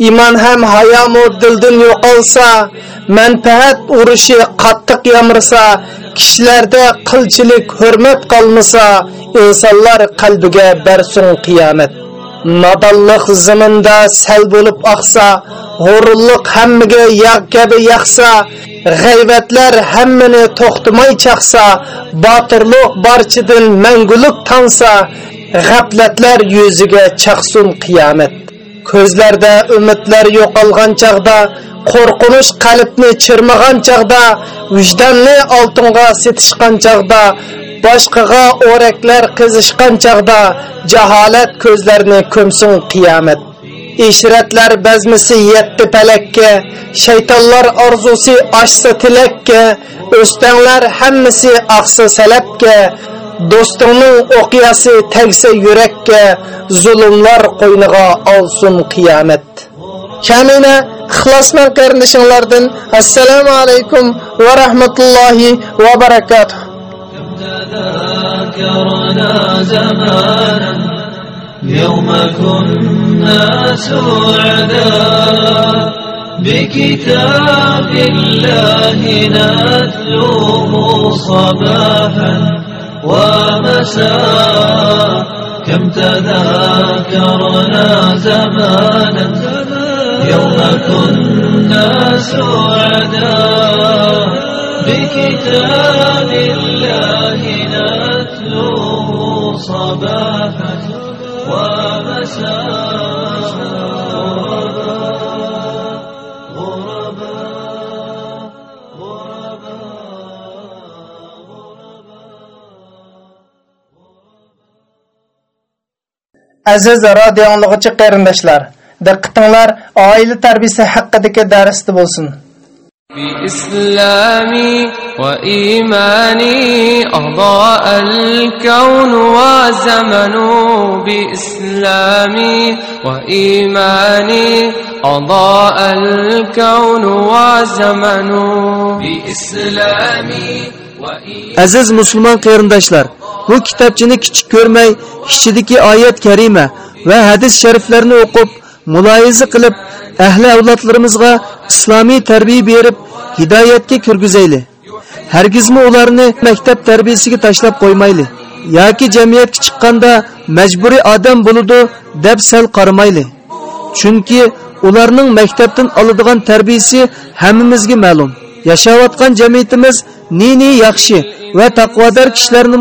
iymon ham hayomu dildan yo'qolsa manfaat urushi qattiq yamirsa kishilarda qilchilik hurmat qolmasa insonlar qalbiga barsun qiyomat. Nodonliq ziminda sal bo'lib oqsa g'ururlik hammaga yog' kabi yaqsa g'aybatlar hammani to'xtamay chaqsa botirliq barchidan mangulik tansa g'aflatlar yuziga chaqsun qiyomat. Ko'zlarda umidlar yo'qolgan chog'da qo'rqinish qalbni chirmagan chog'da vijdonni oltinga setishgan chog'da boshqaga o'raklar qizishgan chog'da jaholat ko'zlarni ko'msin qiyomat. Ishratlar bazmisi yetti palakka shaytonlar orzusi oshsa tilakka o'stanglar hammasi oqsa salabga do'stingning o'qiyasi tagsa yurakka zulmlar qo'yniga olsin qiyomat kamina ixlosman qarindishinglardan assalomu alaykum va rahmatullohi va barakatuh تذاكرنا زمانا يوم كنا سعداء بكتاب الله نتلوه صباحا ومساء كم تذاكرنا زمانا يوم كنا سعداء بكتاب الله نتلوه صباحا ومساء Aziz radio anlıqçı qarindaşlar, diqqətinizlər ailə tərbiyəsi haqqındakı dərsdə bolsun. بإسلامي وإيماني أضاء الكون وزمن بإسلامي وإيماني أضاء الكون وزمن بإسلامي Aziz musulmon qarindoshlar, bu kitobchini kichik ko'rmay, ichidagi oyat karima va hadis shariflarni o'qib, muloyiza qilib, ahli avlodlarimizga islomiy tarbiya berib, hidoyatga kirgizayli. Hargizmi ularni maktab tarbiyasiga tashlab qo'ymayli. yoki jamiyatga chiqqanda majburiy odam bo'ludi deb sal qaramayli. Chunki ularning maktabdan oladigan tarbiyasi hammamizga ma'lum. Yashayotgan jamiyatimiz nini yaxshi va taqvodor kishilarni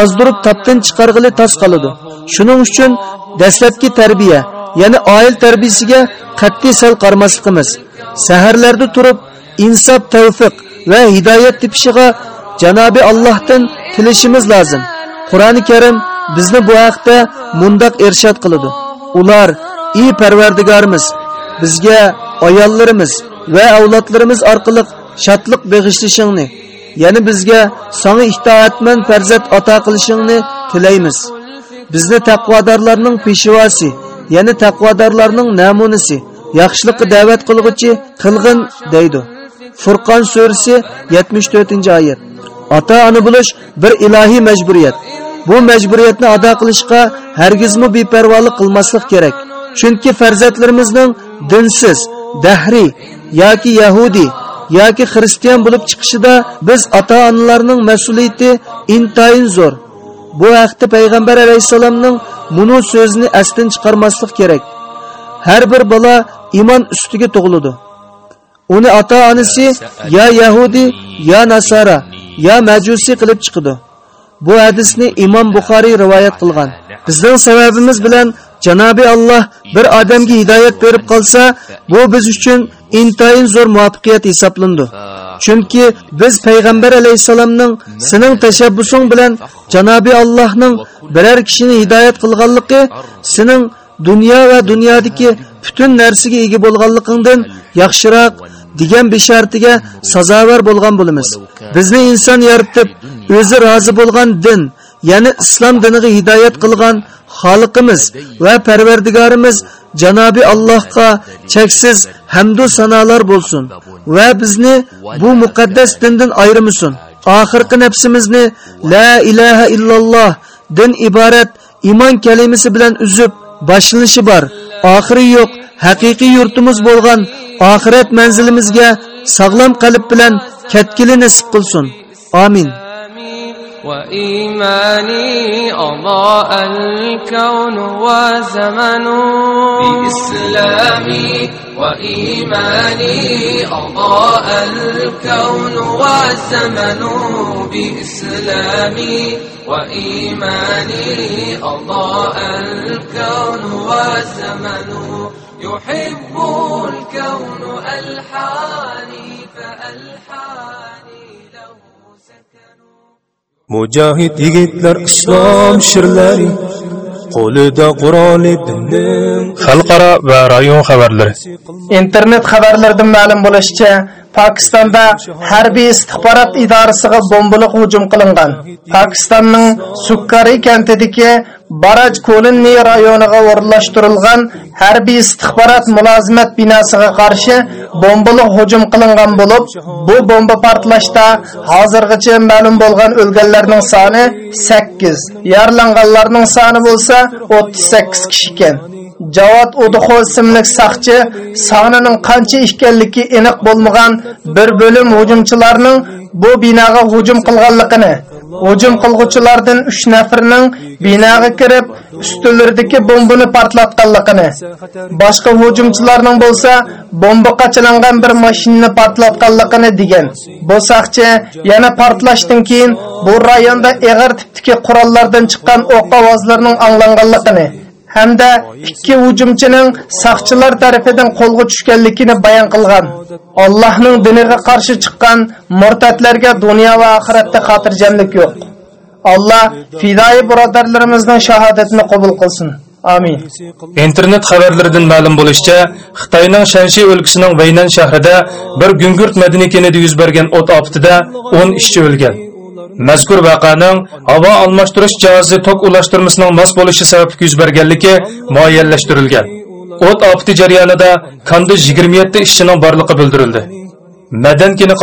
ozdirib topdan chiqarg'ili tos qoladi. Shuning uchun dastlabki tarbiya, ya'ni oil tarbiyasiga qat'iy sal qarmasligimiz. Saharlarda turib insof, tavfiq va hidoyat tepishiga Janobi Allohdan tilishimiz lozim. Qur'oni Karim bizni bu haqda mundaq irshod qiladi. Ular: "Ey Parvardigorimiz, bizga ayollarimiz va avlodlarimiz orqali shodlik beg'ishlashingni, ya'ni bizga sana itoatman farzat ato qilishingni tilaymiz. Bizni taqvodorlarning peshvosi, ya'ni taqvodorlarning namunasi, yaxshilikka da'vat qilguvchi qilg'in deydi. Furqon surasi 74-oyat. Ota-ona bo'lish bir ilohiy majburiyat. Bu majburiyatni ado qilishga hargizmi beparvolik qilmaslik kerak. Chunki farzandlarimizning dinsiz, dahriy yoki yahudiy yoki xristian bo'lib chiqishida biz ota-onalarning mas'uliyati intayin zo'r. Bu haqda payg'ambar alayhissalomning munu so'zini asdan chiqarmaslik kerak. Har bir bola iymon ustiga tug'iladi. Uni ota-onasi yo yahudi, yo nasara, yo majusiy qilib chiqadi. Bu hadisni Imom Buxoriy rivoyat qilgan. Bizning sababimiz bilan Janobi Alloh bir odamga hidoyat berib qolsa, bu biz uchun intayin zo'r muvaffaqiyat hisoblandi. Chunki biz payg'ambar alayhisolamning sening tashabbusing bilan Janobi Allohning biror kishini hidoyat qilganligi sening dunyo va dunyodagi butun narsaga ega bo'lganligingdan yaxshiroq degan beshartiga sazovor bo'lgan bo'lamiz. Bizni inson yaratib, o'zi rozi bo'lgan din, ya'ni islom diniga hidoyat qilgan Xoliqimiz va Parvardigorimiz Janobi Allohga cheksiz hamdu sanolar bo'lsin va bizni bu muqaddas dindan ayirmasin. Oxirgi nafsimizni la ilaha illalloh din iborat iymon kalimasi bilan uzib, boshlanishi bor, oxiri yo'q, haqiqiy yurtimiz bo'lgan oxirat manzilimizga sog'lom qalb bilan ketkili nasib qilsin. Amin. وإيماني أضاء الكون وزمن بإسلامي وإيماني أضاء الكون والزمن بإسلامي وإيماني أضاء الكون والزمن يحب الكون ألحاني فألحاني mujohid yigitlar islom shirlari qo'lida quroli dinning xalqaro va rayon xabarlari internet xabarlaridan ma'lum bo'lishicha Pokistonda harbiy istixborot idorasiga bombaliq hujum qilingan. Pokistonning Sukkari kentidagi Baraj Kolinni rayoniga o'rnatilgan harbiy istixborot mulozimat binosiga qarshi bombali hujum qilingan bo'lib, bu bomba portlashda hozirgacha ma'lum bo'lgan o'lganlarning soni 8, yaralanganlarning soni bo'lsa 38 kishi ekan. Javod Uduxo ismli saqchi sonining qancha ekanligi aniq bo'lmagan bir bo'lim hujumchilarning bu binoga hujum qilganligini hujum qilg'uvchilardan 3 nafarining binoga kirib, ustilaridagi bombani portlatganligini, boshqa hujumchilarning bo'lsa, bomba qachilangan bir mashinani portlatganligini degan. Bu saqchi yana portlashdan keyin bu rayonda ig'ir tipdagi qurollardan chiqqan o'q ovozlarining anglanganligini hamda ikki hujumchining saqchilar tarafidan qo'lga tushganligini bayon qilgan. Allohning diniga qarshi chiqqan murtatlarga dunyo va oxiratda xotirjamlik yo'q. Allah fidoi birodarlarimizning shahodatini qabul qilsin. Amin. internet xabarlaridan ma'lum bo'lishicha xitoyning shanshi o'lkasining vaynan shahrida bir gungurt kenida yuz bergan o't oftida 10 ishchi o'lgan mazkur voqeaning havo almashtirish jihozi tok ulashtirmasining mos bo'lishi sababli yuz berganligi muayyanlashtirilgan. o't ofti jarayonida kanda 27 ishchining borligi bildirildi Madan kini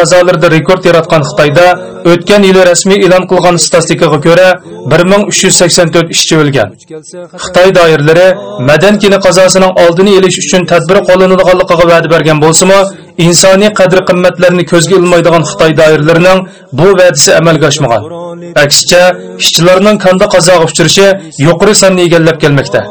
рекорд яратқан yaratgan Xitoyda o'tgan yili rasmiy e'lon qilgan statistikaga ko'ra 1384 ishchi o'lgan. Xitoy doiralari Madan kini qazosining oldini olish uchun tadbir qo'llanadiganligiga va'da bergan bo'lsa-mu, insoniy qadr-qimmatlarni ko'zga ilmaydigan Xitoy doiralarining bu va'dasi amalga oshmagan. Aksicha, ishchilarning qanda qazoga uchrashi yuqori sonni egallab kelmoqda.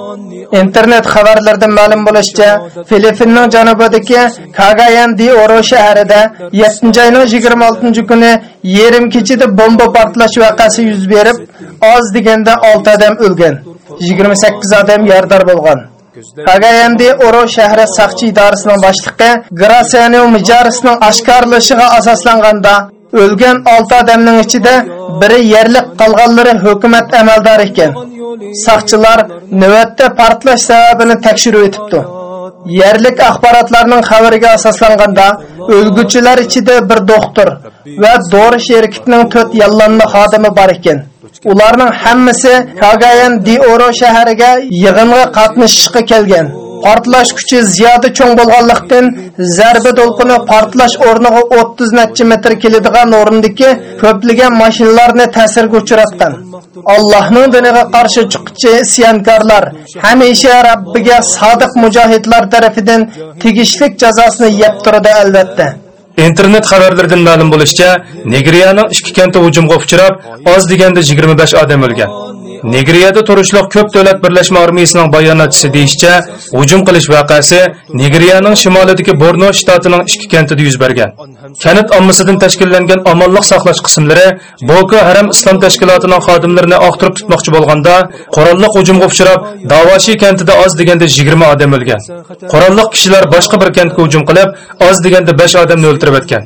Internet xabarlaridan ma'lum bo'lishicha filippinning janubidagi kagayan di oro shahrida 7 oyning 26 kuni yarim kechada bomba portlash voqeasi yuz berib oz deganda 6 odam o'lgan. 28 odam yordar bo'lgan. Kagayandi oro shahri saqchi idorasining boshlig'i graciano mijarisning oshkorlashiga asoslanganda o'lgan olti odamning ichida biri yerlik qolganlari hukumat amaldori ekan soqchilar navbatda portlash sababini tekshirib o'tibdi. Yerlik axborotlarning xabariga asoslanganda, o'lguchilar ichida bir doktor va dori sherikitining 4 yollanma xodimi bor ekan. Ularning hammasi Kagayan di Oro shahriga yig'inga qatnashishga kelgan. portlash kuchi ziyoda cho'ng bo'lganlikdan zarba to'lqini portlash o'rniga 30 necha metr keladigan o'rindagi ko'plagan mashinalarni ta'sirga uchratgan. Allohning diniga qarshi chiquvchi isyankorlar hamisha Rabbiga sodiq mujohidlar tarafidan tegishlik jazosini yeb turadi albatta. Internet xabarlaridan ma'lum bo'lishicha negriyaning ikki kenti hujumga uchrab oz deganda 25 odam o'lgan. Nigeriyada turishliq ko'p davlat birlashma armiyasining bayonotchisi deyishicha, hujum qilish voqeasi Nigeriyaning shimolidagi Borno shtatining ikki kentida yuz bergan. Kanat ommasidan tashkillangan omonlik saqlash qismlari Boko Haram islom tashkilotining xodimlarini oqtirib tutmoqchi bo'lganda, qurolli hujumga uchrab, Davashi kentida oz deganda 20 odam o'lgan. Qurolli kishilar boshqa bir kentga hujum qilib, oz deganda 5 odamni o'ldirib o'tgan.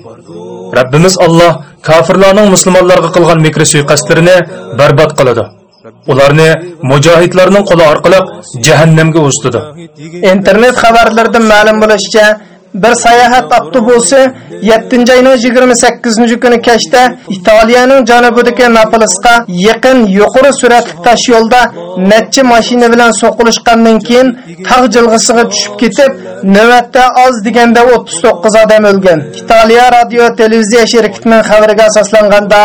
Rabbimiz Alloh kofirlarning musulmonlarga qilgan mikri suiqasdlarini barbod qiladi. Ularni mujohidlarning qo'li orqali jahannamga uzitdi internet xabarlaridan ma'lum bo'lishicha bir sayohat avtobusi 7 oyning 28 kuni kechda Italiyaning janubidagi Napolisga yaqin yuqori suratli tosh yo'lda necha mashina bilan so'qilishgandan keyin tog' jilg'isiga tushib ketib, navbatda oz deganda 39 odam o'lgan. Italiya radio televiziya shirkatining xabariga asoslanganda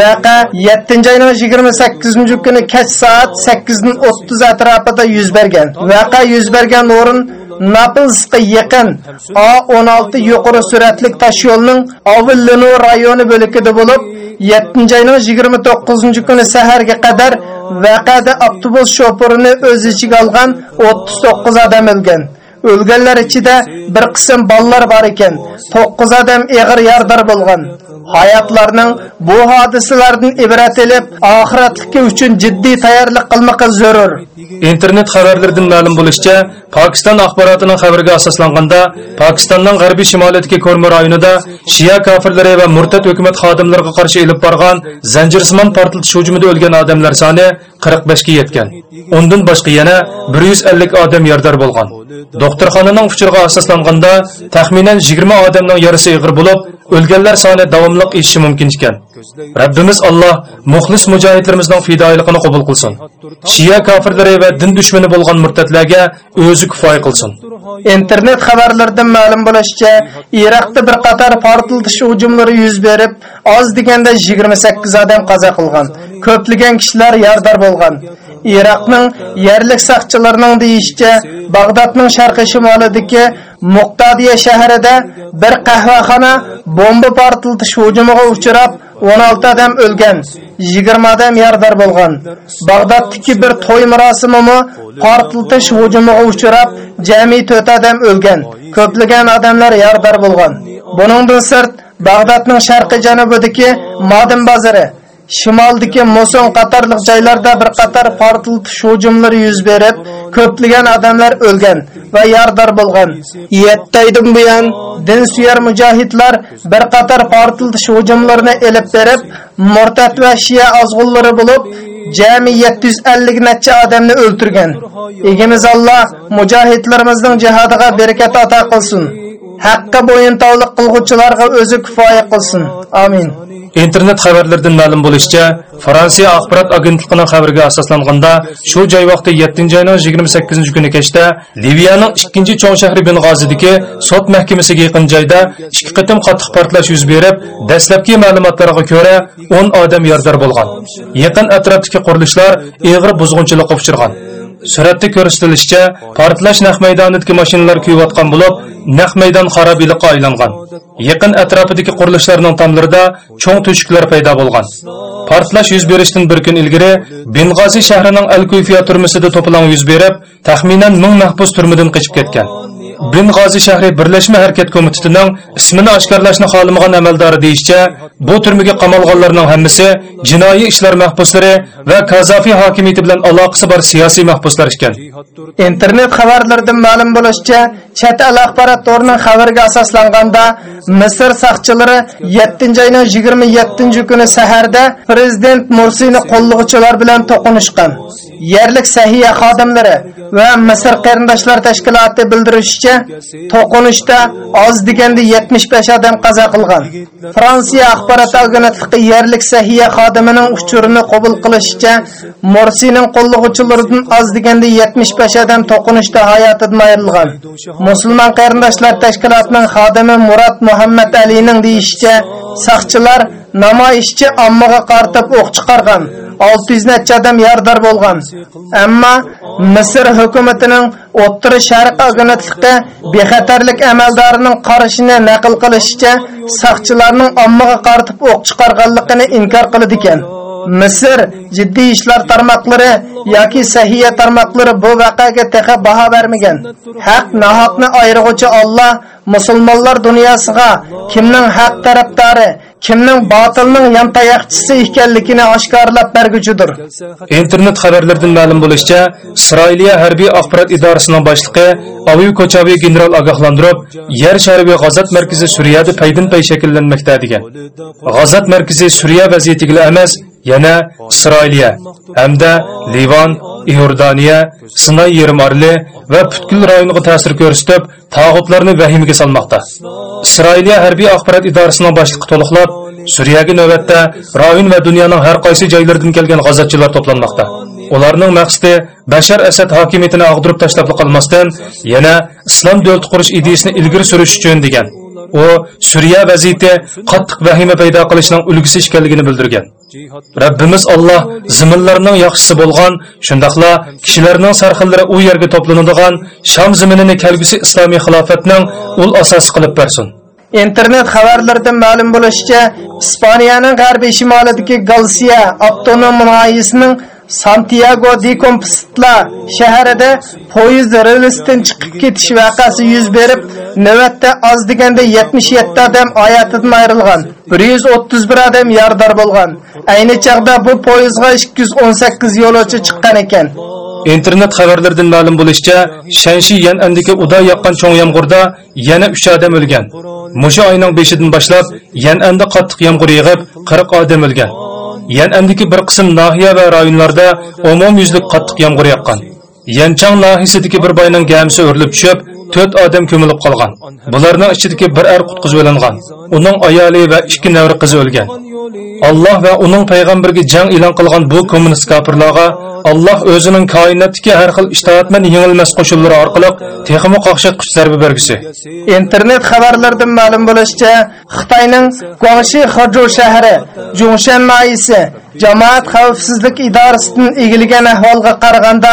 Vaqa 7 oyning 28 kuni kech soat 8:30 atrofida yuz bergan. Vaqa yuz bergan o'rin Napolsga yaqin A16 yuqori suratli tosh yo'lning Avillino rayoni bo'ligida bo'lib, 7 oyning 29 kuni saharga qadar vaqada avtobus shoferini o'z ichiga olgan 39 odam o'lgan. O'lganlar ichida bir qism bolalar bor ekan. 9 odam eg'ir yordar bo'lgan. hayotlarning bu hodisalardan ibrat olib, oxiratlikka uchun jiddiy tayyorlik qilmoqi zarur. internet xabarlaridan ma'lum bo'lishicha pokiston axborotining xabariga asoslanganda pokistonning g'arbiy shimolidagi ko'rma rayonida shiya kofirlari va murtad hukumat xodimlariga qarshi ilib borgan zanjirsimon portlatish hujumida o'lgan odamlar soni 45 ga yetgan. Undan boshqa yana 150 odam yordar bo'lgan. Doktorxonaning uchurga asoslanganda taxminan 20 odamning yarasi ig'ir bo'lib o'lganlar soni davomli eshishi mumkin ekan. Rabbimiz Alloh muxlis mujohidlarimizning fidoyiligini qabul qilsin. Shiya kofirlari va din dushmani bo'lgan murtadlarga o'zi kifoya qilsin. internet xabarlaridan ma'lum bo'lishicha iroqda bir qator portlatish hujumlari yuz berib oz deganda 28 odam qazo qilgan ko'plagan kishilar yordar bo'lgan iroqning yerlik saqchilarining deyishicha bag'dodning sharqiy shimolidagi muqtadiya shahrida bir qahvaxona bomba portlatish hujumiga uchrab 16 odam o'lgan, 20 odam yardar bo'lgan. Bag'doddagi bir to'y marosimimi portlatish hujumiga uchrab, jami 4 odam o'lgan. Ko'plagan odamlar yardar bo'lgan. Buningdan sirt Bag'dodning sharqiy janubidagi Modin bozori shimoldagi Moson qatorliq joylarda bir qator portlatish hujumlari yuz berib, ko'plagan odamlar o'lgan va yardar bo'lgan. 7 oydan buyon din suyar mujohidlar bir qator portlatish hujumlarini elib berib, murtad va shiya ozg'unlari bo'lib, jami 750 necha odamni o'ldirgan. Egimiz Alloh mujohidlarimizning jihodiga barakat ato qilsin. Haqqa bo'yin tovliq qilguvchilarga o'zi kifoya qilsin. Amin. Internet xabarlaridan ma'lum bo'lishicha fransiya axborot agentligining xabariga asoslanganda shu joy vaqti 7 oyning 28 kuni kechda liviyaning ikkinchi cho'ng shahri beng'ozidagi sud mahkamasiga yaqin joyda ikki qatim qattiq portlash yuz berib dastlabki ma'lumotlarga ko'ra 10 odam yordar bo'lgan. Yaqin atrofdagi qurilishlar og'ir buzg'unchilikqa uchragan. Suratda ko'rsatilishicha, portlash naq maydonidagi mashinalar kuyayotgan bo'lib, naq maydon xarobiylikqa aylangan. Yaqin atrofidagi qurilishlarning tomlarida cho'ng tushuklar paydo bo'lgan. Portlash yuz berishdan bir kun ilgari Beng'ozi shahrining Al-Kuyfiya turmisida to'polon yuz berib, taxminan 1000 mahbus turmidan qochib ketgan. Beng'ozi shahri birlashma harakat komitetining ismini oshkorlashni xohlamagan amaldori deyishicha, bu turmaga qamalganlarning hammasi jinoiy ishlar mahbuslari va Kazafi hokimiyati bilan aloqasi bor siyosiy mahbuslar ekan. internet xabarlaridan ma'lum bo'lishicha chet el axborot to'rining xabariga asoslanganda misr saqchilari 7 oyning 27 kuni saharda prezident mursini qo'llug'uchilar bilan to'qinishgan yerlik sahiya xodimlari va misr qarindoshlar tashkiloti bildirishicha to'qinishda oz deganda 75 odam qaza qilgan. Fransiya axborot agentligi yerlik sahiya xodimining uchurini qabul qilishicha morsining qo'llovchilaridan oz deganda 75 odam to'qinishda hayotidan ayrilgan. Musulmon qarindoshlar tashkilotining xodimi murod muhammad alining deyishicha saqchilar namoyishchi ommaga qaratib o'q chiqargan. 600 necha odam yordar bo'lgan ammo misr hukumatining o'ttiri sharq agentligi bexatarlik amaldorining qarashini naql qilishicha saqchilarning ommaga qaratib o'q chiqarganligini inkor qiladi ekan Misr jiddiy ishlar tarmoqlari yoki sahiya tarmoqlari bu voqeaga texa baho bermagan. Haq nahoqni ayirg'uvchi Alloh musulmonlar dunyosiga kimning haq tarafdori, kimning botilning yantayoqchisi ekanligini oshkorlab berguchidir. internet xabarlaridan ma'lum bo'lishicha isroiliya harbiy axborot idorasining boshlig'i aviy ko'chaviy general ogohlantirib yer shariga g'azat markazi suriyada paydin pay shakllanmoqda degan g'azat markazi suriya vaziyatiga emas yana isroiliya hamda livan iordaniya sinay yerim orli va butkul rayoniga ta'sir ko'rsatib tog'utlarni vahimaga solmoqda. Isroiliya harbiy axborot idorasining boshlig'i to'liqlab suriyaga navbatda rayon va dunyoning har qaysi joylaridan kelgan g'azotchilar to'planmoqda. Ularning maqsadi bashar asad hokimiyatini og'dirib tashlab qolmasdan yana islom davlati qurish ideyasini ilgari surish uchun degan. U suriya vaziyati qattiq vahima paydo qilishning ulgisi ekanligini bildirgan Rabbimiz Alloh ziminlarning yaxshisi bo'lgan, shundaqla kishilarning sarxillari u yerga to'planadigan Sham ziminini kelgusi islomiy xilofatning ul asosi qilib bersin. internet xabarlaridan ma'lum bo'lishicha ispaniyaning g'arbiy shimolidagi galsiya avtonom noyisining santiago de compostela shahrida poyezd relsdan chiqib ketish voqeasi yuz berib navbatda oz deganda 77 odam hayotidan ayrilgan 131 odam yordar bo'lgan. Ayni chog'da bu poyezdga 218 yo'lovchi chiqqan ekan. Internet xabarlaridan ma'lum bo'lishicha shanshi yanandagi uda yoqqan cho'ng yomg'irda yana 3 odam o'lgan. Mushu oyning 5idan boshlab yananda qattiq yomg'ir yig'ib 40 odam o'lgan. Yanandagi bir qism nahiya va rayonlarda umumyuzlik qattiq yomg'ir yoqqan yanchang nahiyasidagi bir boyning gamisi o'rilib tushib 4 odam ko'milib qolgan. Bularning ichidagi bir er qutqizib olingan uning ayoli va ikki navri qizi o'lgan. Alloh va uning payg'ambariga jang e'lon qilgan bu kommunist kofirlarga alloh o'zining koinotdagi har xil ishtoatman yengilmas qo'shinlari orqali texmi qoqshatqich zarba bergisi. Internet xabarlaridan ma'lum bo'lishicha xitoyning guangshi xojou shahri jungshan maisi jamoat xavfsizlik idorasidan egilgan ahvolga qaraganda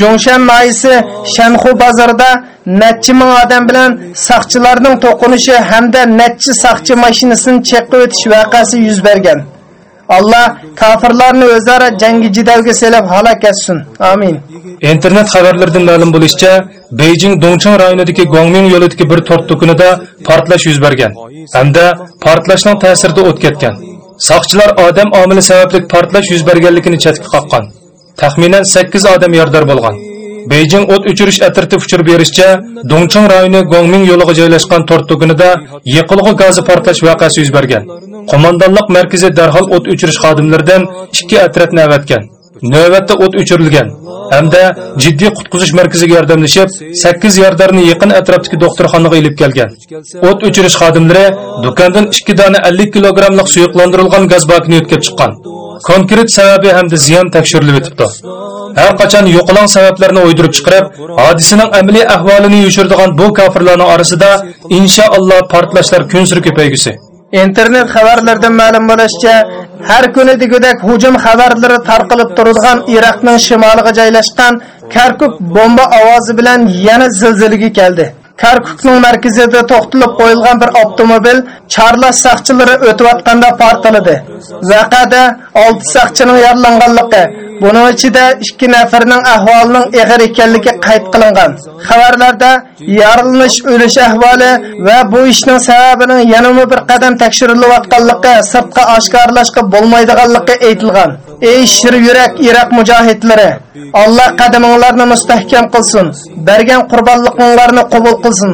jungshan maisi shanxu bozorida necha ming odam bilan saqchilarning to'qinishi hamda necha saqchi mashinasini cheqib o'tish voqeasi yuz bergan. Alloh kofirlarni o'zaro jangi jidalga selab halok etsin. Amin. Internet xabarlaridan ma'lum bo'lishicha beyjing dongchang rayonidagi guangming yo'lidagi bir to'rt do'konida portlash yuz bergan. Hamda portlashning ta'sirida o't ketgan. Soqchilar odam omili sababli portlash yuz berganligini chetga qoqqan. Taxminan 8 odam yordar bo'lgan. Beijing o't o'chirish atriti uchur berishicha, Dongchang rayoni Gongming yo'liga joylashgan to'rt do'konida yiqilg'i gazi portlash voqeasi yuz bergan. Qo'mondonlik markazi darhol o't o'chirish xodimlaridan ikki atrat avatgan. Navbatda o't o'chirilgan hamda jiddiy qutqizish markaziga yordamlashib, 8 yardarni yaqin atrofdagi doktorxonaga ilib kelgan. O't o'chirish xodimlari do'kondan 2 dona 50 kilogrammlik suyuqlantirilgan gaz bakini o'tkazib chiqqan. Konkret sababi hamda ziyon tekshirilib o'tibdi. Har qachon yo'qolon sabablarni o'ydirib chiqarib, hodisaning amaliy ahvolini yushirdigan bu kofirlarning orasida inshaalloh portlashlar kun sari ko'paygusi. internet xabarlaridan ma'lum bo'lishicha har kuni degudek hujum xabarlari tarqalib turadigan iroqning shimoliga joylashgan karkuk bomba ovozi bilan yana zilzilaga keldi karkukning markazida to'xtalib qo'yilgan bir avtomobil charlash saqchilari o'tayotganda portladi. Voqeada olti saqchining yaralanganligi buning ichida 2 nafarning ahvolining og'ir ekanligi qayd qilingan. Xabarlarda yaralanish o'lish ahvoli va bu ishning sababining yanama bir qadam tekshirilayotganligi sirtqa oshkorlashga bo'lmaydiganligi aytilgan. Ey shir yurak iroq mujohidlari alloh qadaminglarni mustahkam qilsin bergan qurbonliqinglarni qabul qilsin.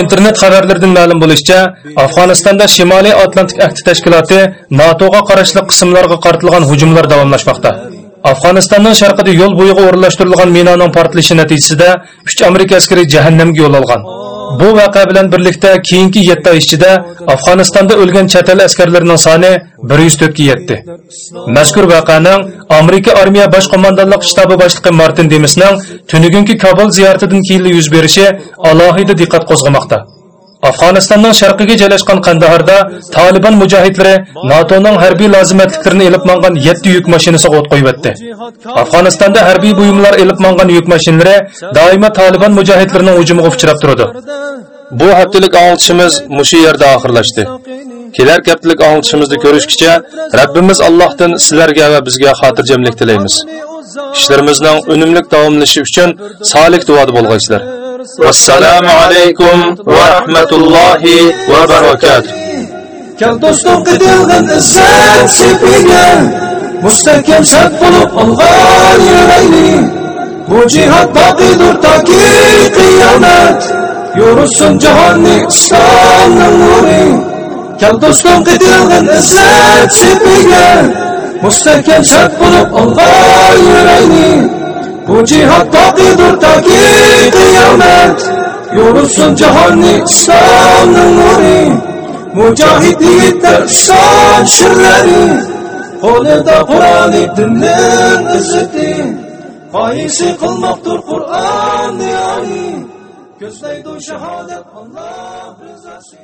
Internet xabarlaridan ma'lum bo'lishicha afg'onistonda shimoliy atlantik ahdi tashkiloti natoga qarashli qismlarga qaratilgan hujumlar davomlashmoqda. Afg'onistonning sharqida yo'l bo'yiga o'rinlashtirilgan minoning portlashi natijasida 3 amerika askari jahannamga yo'l olgan. Bu vaqa bilan birlikda keyingi 7 oy ichida afg'onistonda o'lgan chet el askarlarining soni 104 ga yetdi. Mazkur vaqaning amerika armiya bosh qo'mondonlik shtabi boshlig'i martin demisning tunigungi kabul ziyoratidan keyin yuz berishi alohida diqqat qo'zg'amoqda. Afg'onistonning sharqiga joylashgan Qandahorda Taliban mujohidlari NATOning harbiy lozimatliklarini elib mangan 7 yuk mashinasiga o't qo'yib o'tdi. Afg'onistonda harbiy buyumlar elib mangan yuk mashinalari doimo Taliban mujohidlarining hujumiga uchrab turadi. Bu haftalik anglitishimiz mushu yerda oxirlashdi. Kelar haftalik anglitishimizni ko'rishgacha Rabbimiz Allohdan sizlarga va bizga xotirjamlik tilaymiz. ishlarimizning unumli davomlashi uchun solih duoda bo'lg'aysizlar والسلام عليكم ورحمة الله وبركاته. كان دوستم قدر غن إسان سيبيني مستكم سد بلوب الغال يغيني بو جهاد باقي دور تاكي قيامات يورسن جهاني إسلام نموري كان دوستم قدر غن إسان سيبيني مستكم سد بلوب الغال يغيني Bu cihat hakkıdır ki kıyamet Yorulsun cihan İslam'ın nuri. Mücahit yiğitler şan şirleri Kolunda Kur'an-ı dinin izzeti Faisi kılmaktır Kur'an yani. Gözleydu şehadet Allah rızası.